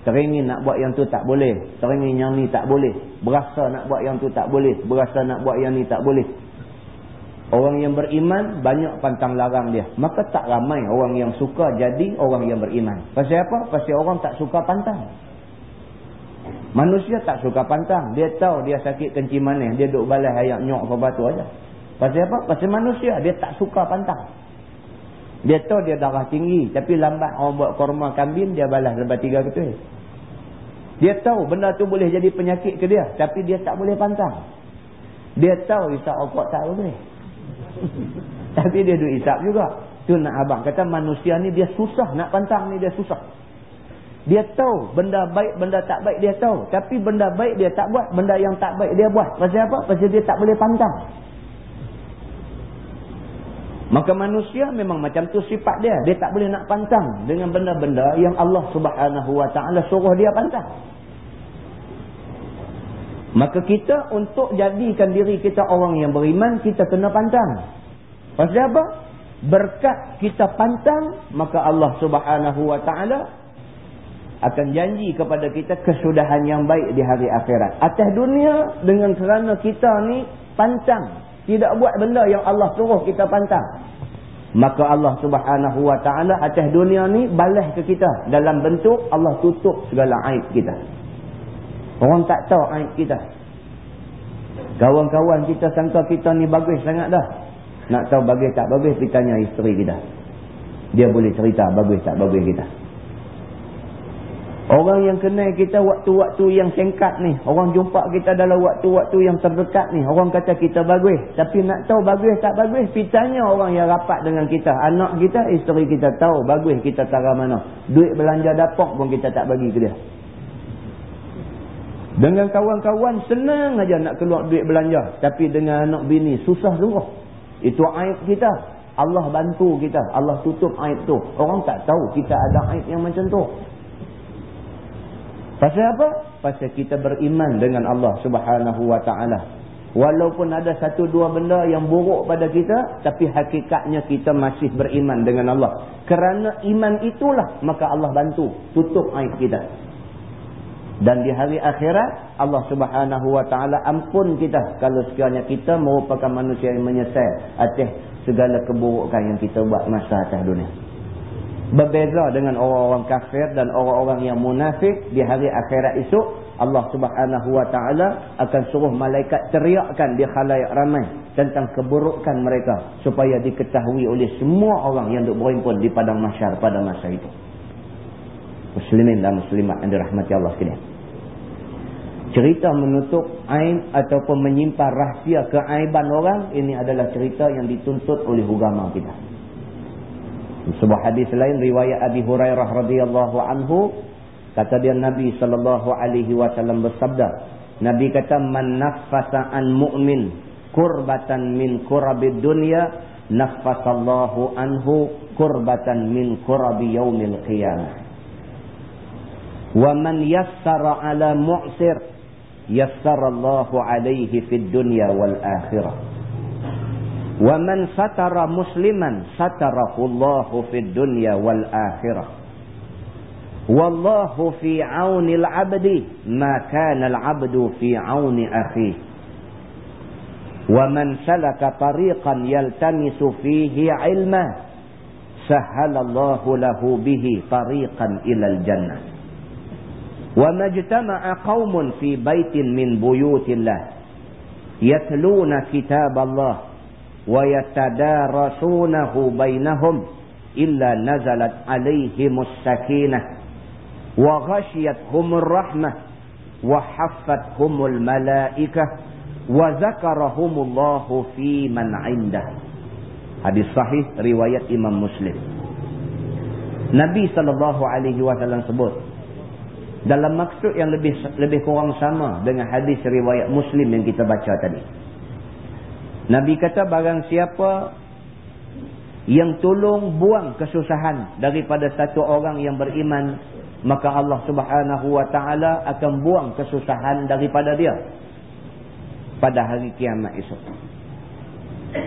Teringin nak buat yang tu tak boleh. Teringin yang ni tak boleh. Berasa nak buat yang tu tak boleh. Berasa nak buat yang ni tak boleh. Orang yang beriman banyak pantang larang dia. Maka tak ramai orang yang suka jadi orang yang beriman. Pasal apa? Pasal orang tak suka pantang. Manusia tak suka pantang. Dia tahu dia sakit kencing manis. Dia duduk balas ayat nyok ke batu aja. Pasal apa? Pasal manusia. Dia tak suka pantang. Dia tahu dia darah tinggi. Tapi lambat orang buat korma kambing. Dia balas lebat tiga ketua. Dia tahu benda tu boleh jadi penyakit ke dia. Tapi dia tak boleh pantang. Dia tahu isap okok tak boleh. tapi dia duduk isap juga. Tu nak abang. Kata manusia ni dia susah. Nak pantang ni dia susah. Dia tahu benda baik, benda tak baik dia tahu. Tapi benda baik dia tak buat, benda yang tak baik dia buat. Pasal apa? Pasal dia tak boleh pantang. Maka manusia memang macam tu sifat dia. Dia tak boleh nak pantang dengan benda-benda yang Allah subhanahu wa ta'ala suruh dia pantang. Maka kita untuk jadikan diri kita orang yang beriman, kita kena pantang. Pasal apa? Berkat kita pantang, maka Allah subhanahu wa ta'ala akan janji kepada kita kesudahan yang baik di hari akhirat. Atas dunia dengan kerana kita ni pantang. Tidak buat benda yang Allah suruh kita pantang. Maka Allah subhanahu wa ta'ala atas dunia ni balas ke kita. Dalam bentuk Allah tutup segala aib kita. Orang tak tahu aib kita. Kawan-kawan kita sangka kita ni bagus sangat dah. Nak tahu bagus tak bagus, kita tanya isteri kita. Dia boleh cerita bagus tak bagus kita. Orang yang kenal kita waktu-waktu yang singkat ni. Orang jumpa kita dalam waktu-waktu yang terdekat ni. Orang kata kita bagus. Tapi nak tahu bagus tak bagus. Pitanya orang yang rapat dengan kita. Anak kita, isteri kita tahu bagus kita tara mana. Duit belanja dapak pun kita tak bagi ke dia. Dengan kawan-kawan senang aja nak keluar duit belanja. Tapi dengan anak bini susah sungguh. Itu aib kita. Allah bantu kita. Allah tutup aib tu. Orang tak tahu kita ada aib yang macam tu. Pasal apa? Pasal kita beriman dengan Allah subhanahu wa ta'ala. Walaupun ada satu dua benda yang buruk pada kita. Tapi hakikatnya kita masih beriman dengan Allah. Kerana iman itulah maka Allah bantu. Tutup aib kita. Dan di hari akhirat Allah subhanahu wa ta'ala ampun kita. Kalau sekiranya kita merupakan manusia yang menyesal. Atas segala keburukan yang kita buat masa atas dunia. Berbeza dengan orang-orang kafir dan orang-orang yang munafik di hari akhirat esok Allah Subhanahu wa taala akan suruh malaikat teriakkan di khalayak ramai tentang keburukan mereka supaya diketahui oleh semua orang yang duk berhimpun di padang mahsyar pada masa itu. Muslimin dan muslimat yang dirahmati Allah sekalian. Cerita menutup aib ataupun menyimpan rahsia keaiban orang ini adalah cerita yang dituntut oleh agama kita. Sebuah hadis lain riwayat Abi Hurairah radhiyallahu anhu kata dia Nabi sallallahu alaihi wasallam bersabda Nabi kata man naffasa an mu'min kurbatan min kurabid dunya naffasallahu anhu kurbatan min kurabi yaumil qiyamah wa man yassara ala mu'sir yassarallahu alaihi fid dunya wal akhirah ومن ستر مسلما ستره الله في الدنيا والآخرة والله في عون العبد ما كان العبد في عون أخيه ومن سلك طريقا يلتمس فيه علما سهل الله له به طريقا إلى الجنة وما اجتمع قوم في بيت من بيوت الله wa yatadarasunahu bainahum illa nazalat alaihimus sakinah wa ghashiyatuhumur rahmah wa haffatuhumul malaikah wa zakarahumullahu fi man indah hadis sahih riwayat imam muslim. Nabi sallallahu alaihi wasallam sebut dalam maksud yang lebih lebih kurang sama dengan hadis riwayat muslim yang kita baca tadi. Nabi kata barang siapa yang tolong buang kesusahan daripada satu orang yang beriman maka Allah subhanahu wa ta'ala akan buang kesusahan daripada dia pada hari kiamat esok.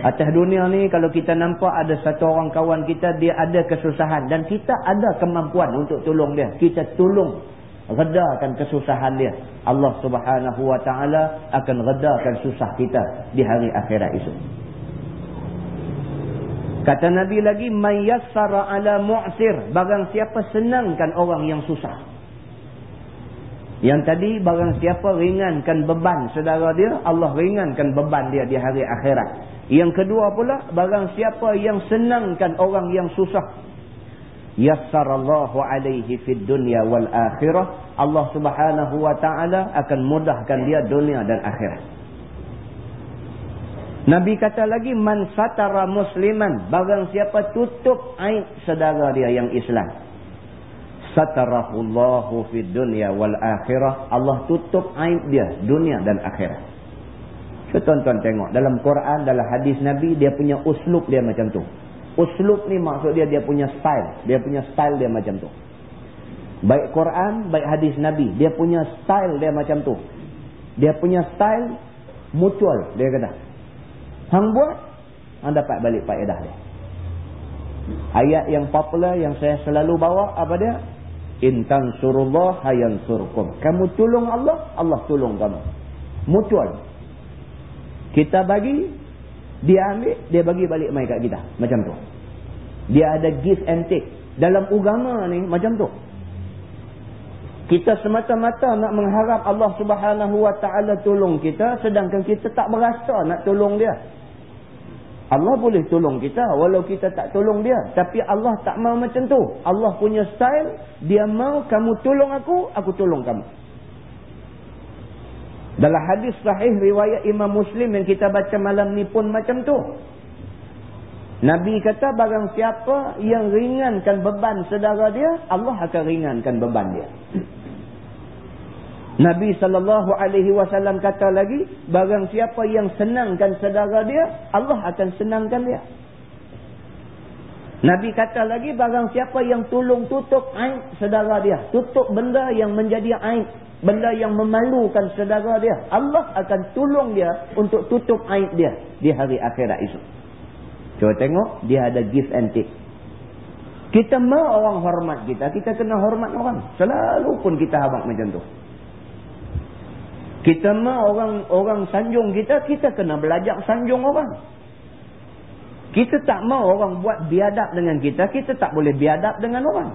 Atas dunia ni kalau kita nampak ada satu orang kawan kita dia ada kesusahan dan kita ada kemampuan untuk tolong dia. Kita tolong redakan kesusahan dia. Allah Subhanahu wa taala akan redakan susah kita di hari akhirat esok. Kata Nabi lagi mayyassara ala mu'sir, barang siapa senangkan orang yang susah. Yang tadi barang siapa ringankan beban saudara dia, Allah ringankan beban dia di hari akhirat. Yang kedua pula, barang siapa yang senangkan orang yang susah. Yassarallahu alaihi fid dunya wal akhirah. Allah subhanahu wa ta'ala akan mudahkan dia dunia dan akhirat. Nabi kata lagi, Man satara musliman. Barang siapa tutup aib saudara dia yang Islam satarahullahu fid dunya wal akhirah Allah tutup aib dia dunia dan akhirat so tuan-tuan tengok dalam Quran dalam hadis Nabi dia punya uslub dia macam tu uslub ni maksud dia dia punya style dia punya style dia macam tu baik Quran baik hadis Nabi dia punya style dia macam tu dia punya style mutual dia kata hang buat hang dapat balik faedah dia ayat yang popular yang saya selalu bawa apa dia Intan surullah hayan surkum. Kamu tolong Allah, Allah tolong kamu. Mutual. Kita bagi, dia ambil, dia bagi balik mai kat kita. Macam tu. Dia ada give and take. Dalam agama ni, macam tu. Kita semata-mata nak mengharap Allah subhanahu wa ta'ala tolong kita, sedangkan kita tak berasa nak tolong dia. Allah boleh tolong kita walau kita tak tolong dia. Tapi Allah tak mau macam tu. Allah punya style, dia mau kamu tolong aku, aku tolong kamu. Dalam hadis sahih riwayat Imam Muslim yang kita baca malam ni pun macam tu. Nabi kata barang siapa yang ringankan beban saudara dia, Allah akan ringankan beban dia. Nabi sallallahu alaihi wasallam kata lagi, barang siapa yang senangkan saudara dia, Allah akan senangkan dia. Nabi kata lagi, barang siapa yang tolong tutup aib saudara dia, tutup benda yang menjadi aib, benda yang memalukan saudara dia, Allah akan tolong dia untuk tutup aib dia di hari akhirat itu. Cuba tengok, dia ada give and take. Kita mau orang hormat kita, kita kena hormat orang. Selalu pun kita habak macam tu. Kita mah orang orang sanjung kita, kita kena belajar sanjung orang. Kita tak mau orang buat biadab dengan kita, kita tak boleh biadab dengan orang.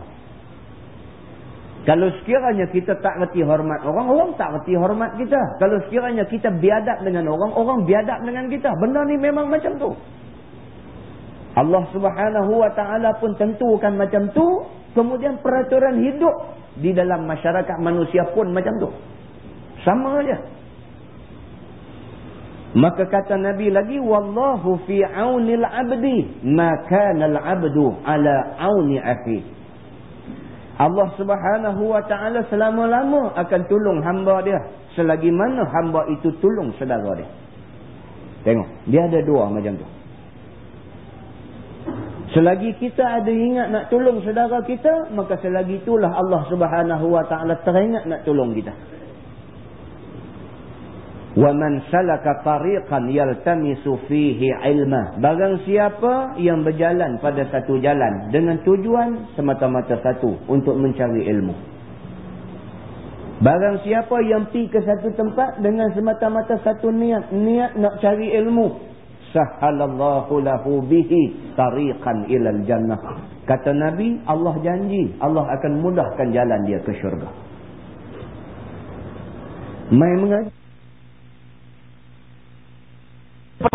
Kalau sekiranya kita tak reti hormat orang, orang tak reti hormat kita. Kalau sekiranya kita biadab dengan orang, orang biadab dengan kita. Benda ni memang macam tu. Allah subhanahu wa ta'ala pun tentukan macam tu. Kemudian peraturan hidup di dalam masyarakat manusia pun macam tu. Sama aja. Maka kata Nabi lagi wallahu fi aunil abdi ma kana al abdu ala auni akhi. Allah Subhanahu wa taala selama-lama akan tolong hamba dia selagi mana hamba itu tolong saudara dia. Tengok, dia ada dua macam tu. Selagi kita ada ingat nak tolong saudara kita, maka selagi itulah Allah Subhanahu wa taala teringat nak tolong kita. وَمَنْ سَلَكَ طَرِيقًا يَلْتَمِسُ فِيهِ عِلْمًا Barang siapa yang berjalan pada satu jalan dengan tujuan semata-mata satu untuk mencari ilmu. Barang siapa yang pergi ke satu tempat dengan semata-mata satu niat, niat nak cari ilmu. Sahalallahu lahu bihi tariqan ilal jannah. Kata Nabi, Allah janji, Allah akan mudahkan jalan dia ke syurga. Mai mengajar.